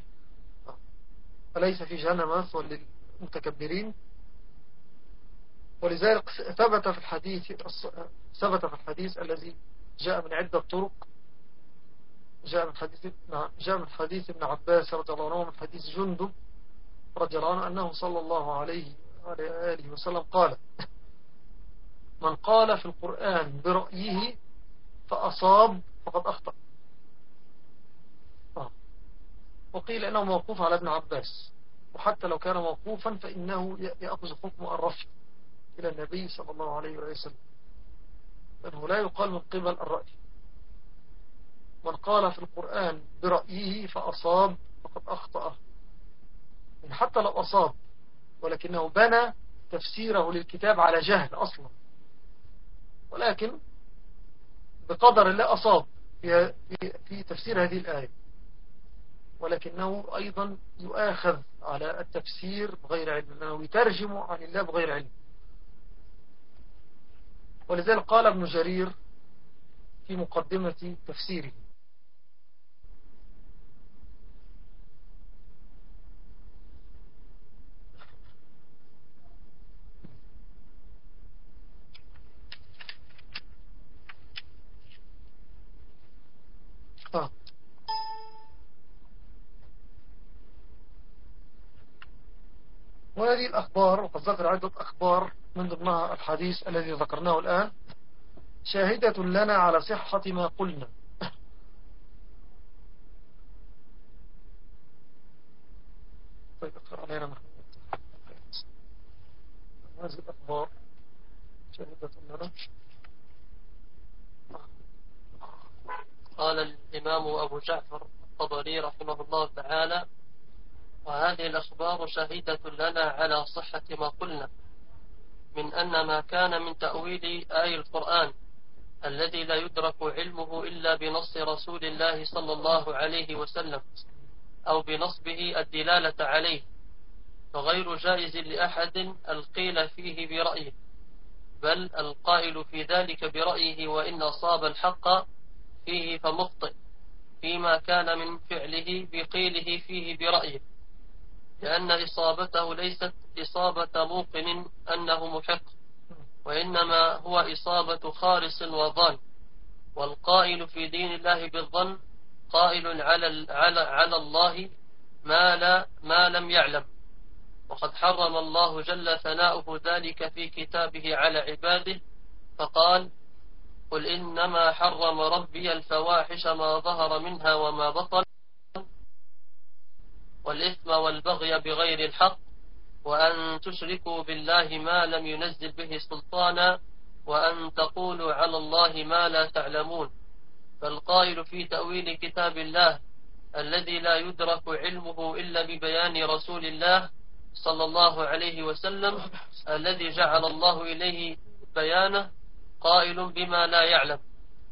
Speaker 1: فليس في جهنم مثوى للمتكبرين. ولذلك ثبت في الحديث ثبت في الحديث الذي جاء من عدة طرق جاء من حديث جاء من حديث ابن عباس رضي الله عنه من حديث جندب رضي الله عنه أنه صلى الله عليه وآله وسلم قال من قال في القرآن برأيه فأصاب فقد أخطأ آه. وقيل أنه موقوف على ابن عباس وحتى لو كان موقوفا فإنه يأخذ حكم الرفع إلى النبي صلى الله عليه وسلم لأنه لا يقال من قبل الرأي. من قال في القرآن برأيه فأصاب فقد أخطأ. يعني حتى لو أصاب ولكنه بنى تفسيره للكتاب على جهل أصلا. ولكن بقدر الله أصاب في تفسير هذه الآية. ولكنه أيضا يؤاخذ على التفسير بغير علم لأنه يترجم عن الله بغير علم. ولذلك قال ابن جرير في مقدمة تفسيره آه. وهذه الأخبار وقد ذكر عدة أخبار من ضمنها الحديث الذي ذكرناه الآن. شاهدة لنا على صحة ما قلنا. طيب اقرأ علينا هذه الأخبار شاهدة لنا.
Speaker 2: قال الإمام أبو جعفر الطبري رحمه الله تعالى وهذه الأخبار شهيدة لنا على صحة ما قلنا من أن ما كان من تأويل آي القرآن الذي لا يدرك علمه إلا بنص رسول الله صلى الله عليه وسلم أو بنصبه الدلالة عليه فغير جائز لأحد القيل فيه برأيه بل القائل في ذلك برأيه وإن أصاب الحق فيه فمخطئ فيما كان من فعله بقيله فيه برأيه. لأن إصابته ليست إصابة موقن أنه محق وإنما هو إصابة خارص وظن والقائل في دين الله بالظن قائل على على على الله ما لا ما لم يعلم. وقد حرم الله جل ثناؤه ذلك في كتابه على عباده فقال قل إنما حرم ربي الفواحش ما ظهر منها وما بطن والإثم والبغي بغير الحق وأن تشركوا بالله ما لم ينزل به سلطانا وأن تقولوا على الله ما لا تعلمون. فالقائل في تأويل كتاب الله الذي لا يدرك علمه إلا ببيان رسول الله صلى الله عليه وسلم الذي جعل الله إليه بيانه قائل بما لا يعلم.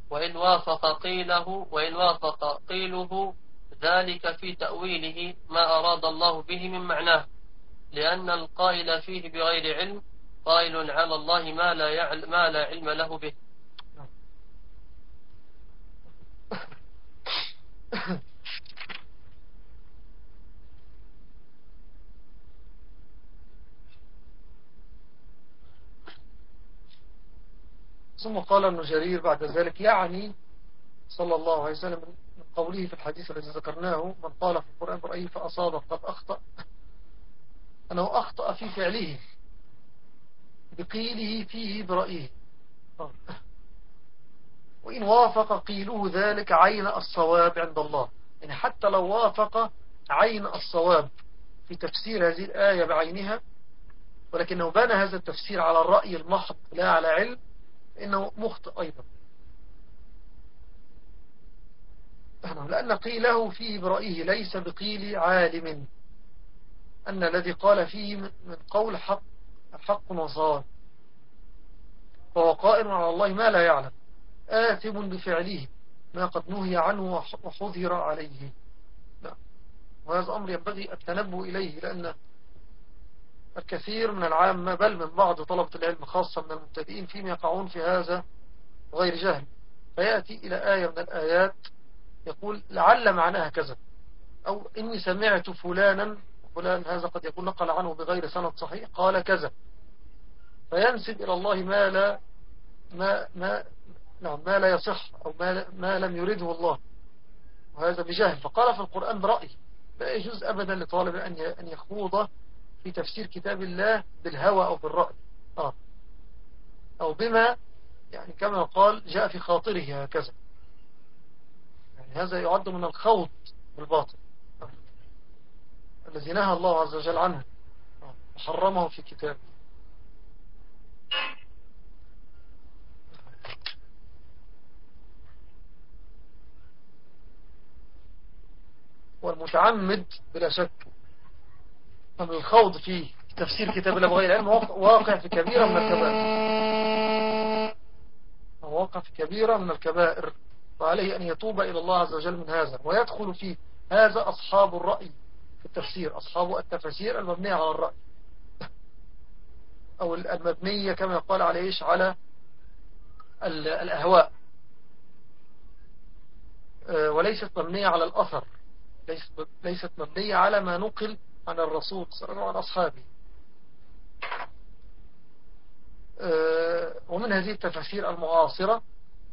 Speaker 2: وإن وافق قيله وإن وافق قيله ذلك في تأويله ما أراد الله به من معناه لأن القائل فيه بغير علم قائل على الله ما لا, يعلم ما لا علم له به.
Speaker 1: ثم قال ابن جرير بعد ذلك يعني صلى الله عليه وسلم قوله في الحديث الذي ذكرناه من قال في القرآن برأيه فأصاب قد أخطأ. أنه أخطأ في فعله بقيله فيه برأيه. وإن وافق قيله ذلك عين الصواب عند الله. يعني حتى لو وافق عين الصواب في تفسير هذه الآية بعينها ولكنه بنى هذا التفسير على الرأي المحض لا على علم إنه مخطئ أيضا. لأن قيله فيه برأيه ليس بقيل عالم. أن الذي قال فيه من قول حق حق وصواب فهو قائل على الله ما لا يعلم. آثم بفعله. ما قد نهي عنه وحظر عليه. لا. وهذا أمر ينبغي التنبه إليه لأن الكثير من العامة بل من بعض طلبة العلم خاصة من المبتدئين فيهم يقعون في هذا غير جهل فيأتي إلى آية من الآيات. يقول لعل معناها كذا. أو إني سمعت فلانا فلان هذا قد يكون نقل عنه بغير سند صحيح قال كذا. فينسب إلى الله ما لا ما ما نعم ما لا يصح أو ما, ما لم يريده الله. وهذا بجهل. فقال في القرآن برأي. لا يجوز أبدا لطالب أن يخوض في تفسير كتاب الله بالهوى أو بالرأي. آه. أو بما يعني كما قال جاء في خاطره هكذا. هذا يعد من الخوض بالباطل. الذي نهى الله عز وجل عنه. وحرمه في كتابه والمتعمد بلا شك من الخوض في تفسير كتاب الله بغير علم واقع في كبيرة من الكبائر واقع في كبيرة من الكبائر وعليه أن يتوب إلى الله عز وجل من هذا. ويدخل فيه هذا أصحاب الرأي في التفسير أصحاب التفسير المبنية على الرأي. أو المبنية كما يقال عليه على الأهواء. آه، وليست مبنية على الأثر. ليست مبنية على ما نقل عن الرسول صلى الله عليه وسلم وعن أصحابه. آه، ومن هذه التفاسير المعاصرة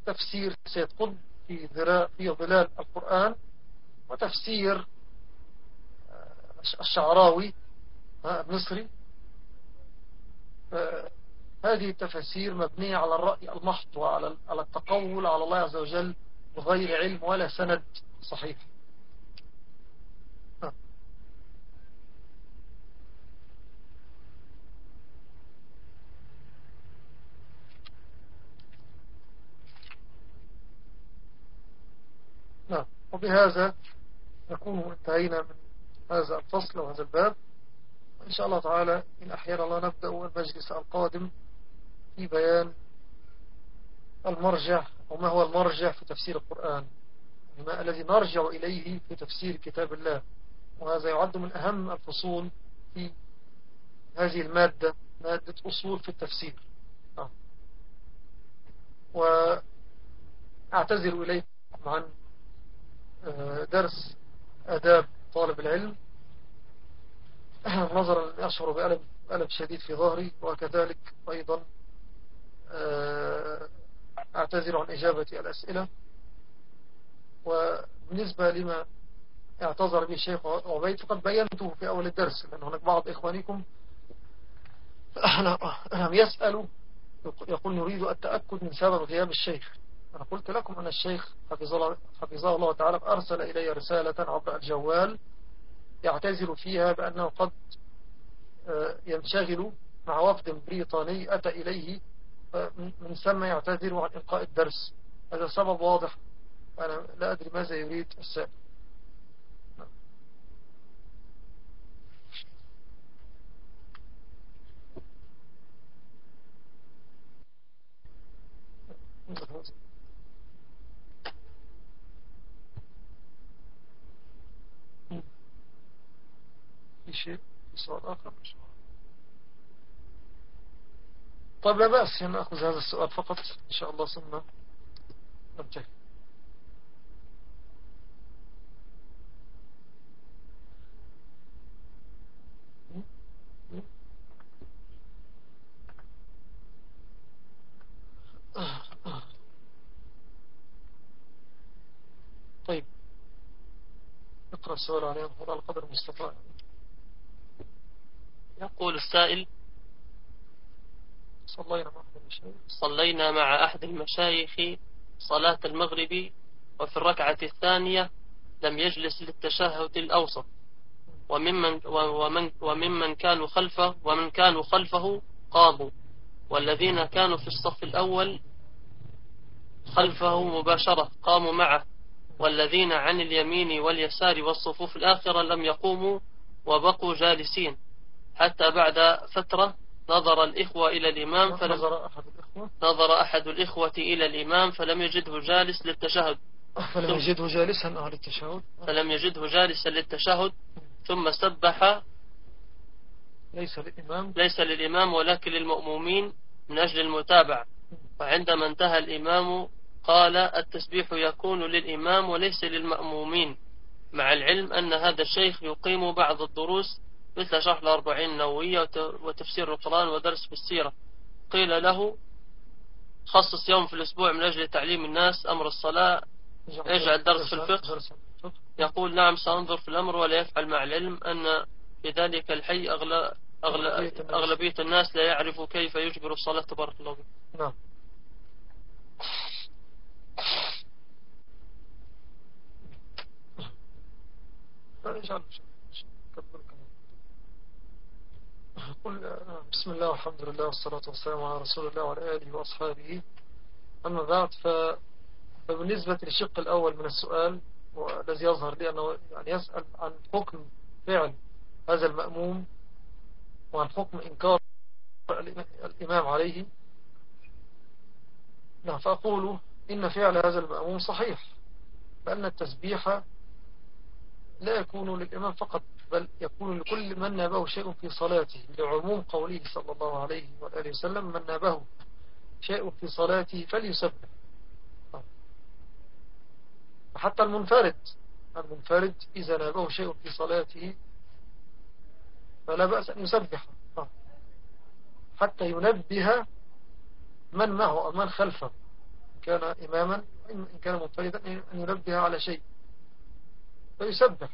Speaker 1: تفسير سيد قطب في في ظلال القرآن وتفسير آه، الشعراوي المصري. هذه التفاسير مبنية على الرأي المحض وعلى التقول على الله عز وجل بغير علم ولا سند صحيح. نعم. وبهذا نكون انتهينا من هذا الفصل وهذا الباب. وإن شاء الله تعالى إن أحيانا الله نبدأ المجلس القادم في بيان المرجع وما هو المرجع في تفسير القرآن. ما الذي نرجع إليه في تفسير كتاب الله. وهذا يعد من أهم الفصول في هذه المادة مادة أصول في التفسير. آه. وأعتذر إليكم عن درس أداب طالب العلم. <clears throat> نظرا أشعر بألم ألم شديد في ظهري وكذلك أيضا آه، أعتذر عن إجابة الأسئلة. وبالنسبة لما اعتذر به الشيخ عبيد فقد بينته في أول الدرس لأن هناك بعض إخوانكم <clears throat> لم يسألوا يقول نريد التأكد من سبب غياب الشيخ. أنا قلت لكم أن الشيخ حفظه, الله تعالى أرسل إلي رسالة عبر الجوال يعتذر فيها بأنه قد آه، ينشغل مع وفد بريطاني أتى إليه من ثم يعتذر عن إلقاء الدرس. هذا سبب واضح. أنا لا أدري ماذا يريد السائل. في شيء في سؤال آخر طيب لا بأس نأخذ هذا السؤال فقط إن شاء الله ثم ننتهي طيب. اقرأ السؤال عليه على قدر المستطاع.
Speaker 2: يقول السائل صلينا مع أحد المشايخ. صلاة المغرب وفي الركعة الثانية لم يجلس للتشهد الأوسط. وممن, ومن, وممن كانوا خلفه ومن كانوا خلفه قاموا. والذين كانوا في الصف الأول خلفه مباشرة قاموا معه. والذين عن اليمين واليسار والصفوف الآخرة لم يقوموا وبقوا جالسين. حتى بعد فترة نظر الإخوة إلى الإمام
Speaker 1: فلم نظر أحد الإخوة؟
Speaker 2: نظر أحد الإخوة إلى الإمام فلم يجده جالس للتشهد.
Speaker 1: فلم يجده جالسا للتشهد
Speaker 2: فلم يجده جالسا للتشهد. ثم سبح
Speaker 1: ليس للإمام؟
Speaker 2: ليس للإمام ولكن للمؤمومين من أجل المتابعة. وعندما انتهى الإمام قال التسبيح يكون للإمام وليس للمأمومين. مع العلم أن هذا الشيخ يقيم بعض الدروس مثل شرح الأربعين النووية وتفسير القرآن ودرس في السيرة. قيل له خصص يوم في الأسبوع من أجل تعليم الناس أمر الصلاة اجعل درس في الفقه. يقول نعم سأنظر في الأمر ولا يفعل مع العلم أن في ذلك الحي أغلبية الناس لا يعرف كيف يجبر الصلاة. تبارك الله
Speaker 1: نعم. قل بسم الله والحمد لله والصلاة والسلام على رسول الله وعلى آله وأصحابه. أما بعد فبالنسبة للشق الأول من السؤال والذي يظهر لي أنه يعني يسأل عن حكم فعل هذا المأموم وعن حكم إنكار الإمام عليه نعم فأقول إن فعل هذا المأموم صحيح لأن التسبيح لا يكون للإمام فقط بل يكون لكل من نابه شيء في صلاته لعموم قوله صلى الله عليه وآله وسلم من نابه شيء في صلاته فليسبح حتى المنفرد المنفرد إذا نابه شيء في صلاته فلا بأس أن يسبح. حتى ينبه من معه أو من خلفه إن كان إماما إن كان منفردا أن ينبه على شيء فيسبح.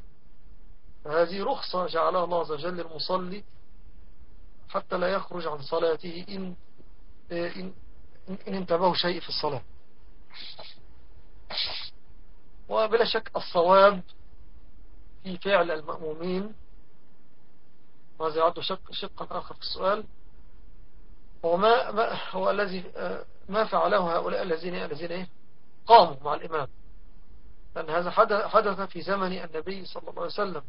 Speaker 1: فهذه رخصة جعلها الله عز وجل للمصلي حتى لا يخرج عن صلاته إن, إن, إن انتبهوا شيء في الصلاة. وبلا شك الصواب في فعل المأمومين. وهذا يعد شق شقا آخر في السؤال. هو ما, ما هو الذي ما فعله هؤلاء الذين الذين إيه؟ قاموا مع الإمام. لأن هذا حدث في زمن النبي صلى الله عليه وسلم.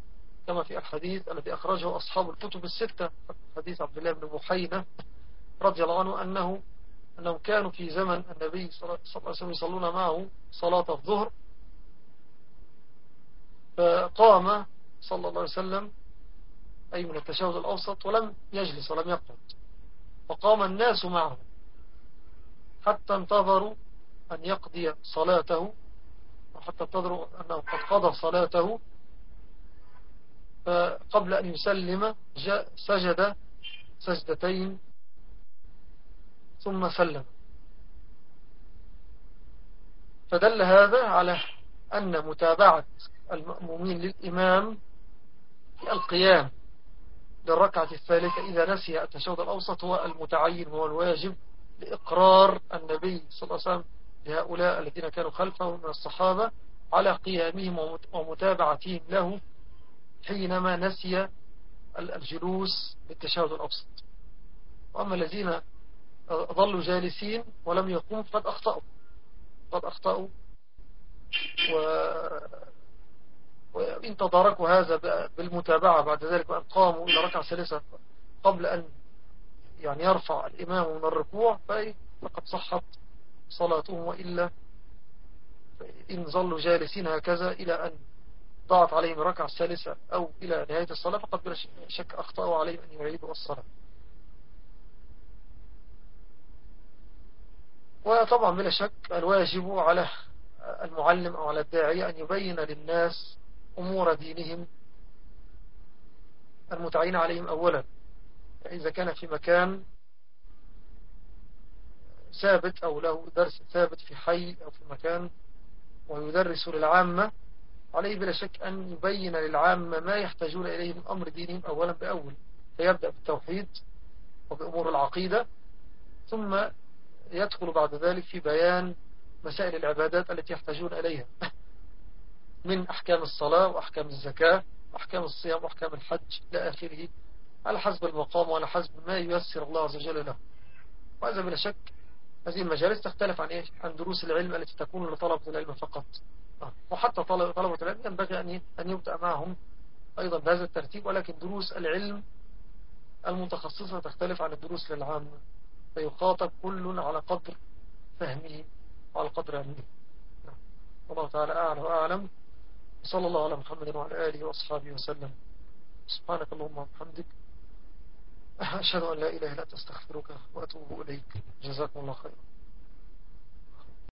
Speaker 1: كما في الحديث الذي أخرجه أصحاب الكتب الستة حديث عبد الله بن محينة رضي الله عنه أنه أنهم كانوا في زمن النبي صلى الله عليه وسلم يصلون معه صلاة الظهر. فقام صلى الله عليه وسلم أي من التشهد الأوسط ولم يجلس ولم يقعد. فقام الناس معه حتى انتظروا أن يقضي صلاته وحتى انتظروا أنه قد قضى صلاته. فقبل أن يسلم سجد سجدتين ثم سلم. فدل هذا على أن متابعة المأمومين للإمام في القيام للركعة الثالثة إذا نسي التشهد الأوسط هو المتعين هو الواجب لإقرار النبي صلى الله عليه وسلم لهؤلاء الذين كانوا خلفه من الصحابة على قيامهم ومتابعتهم له حينما نسي الجلوس بالتشهد الأبسط وأما الذين ظلوا جالسين ولم يقوم فقد أخطأوا. قد أخطأوا. و وإن تداركوا هذا بالمتابعة بعد ذلك وأن قاموا إلى ركعة ثالثة قبل أن يعني يرفع الإمام من الركوع فقد صحت صلاتهم. وإلا إن ظلوا جالسين هكذا إلى أن ضاعت عليهم الركعة الثالثة أو إلى نهاية الصلاة فقد بلا شك أخطأوا عليهم أن يعيدوا الصلاة. وطبعا بلا شك الواجب على المعلم أو على الداعية أن يبين للناس أمور دينهم المتعين عليهم أولا. إذا كان في مكان ثابت أو له درس ثابت في حي أو في مكان ويدرس للعامة عليه بلا شك أن يبين للعامة ما يحتاجون إليه من أمر دينهم أولا بأول فيبدأ بالتوحيد وبأمور العقيدة ثم يدخل بعد ذلك في بيان مسائل العبادات التي يحتاجون إليها <laughs> من أحكام الصلاة وأحكام الزكاة وأحكام الصيام وأحكام الحج إلى آخره على حسب المقام وعلى حسب ما ييسر الله عز وجل له. وهذا بلا شك هذه المجالس تختلف عن إيش؟ عن دروس العلم التي تكون لطلبة العلم فقط. آه. وحتى طلبة العلم ينبغي أن يبدأ معهم أيضا بهذا الترتيب ولكن دروس العلم المتخصصة تختلف عن الدروس للعامة. فيخاطب كل على قدر فهمه وعلى قدر علمه. نعم. والله تعالى أعلى وأعلم. صلى الله على محمد وعلى آله وأصحابه وسلم. سبحانك اللهم وبحمدك. أشهد أن لا إله إلا أنت أستغفرك وأتوب إليك. جزاكم الله خيرا.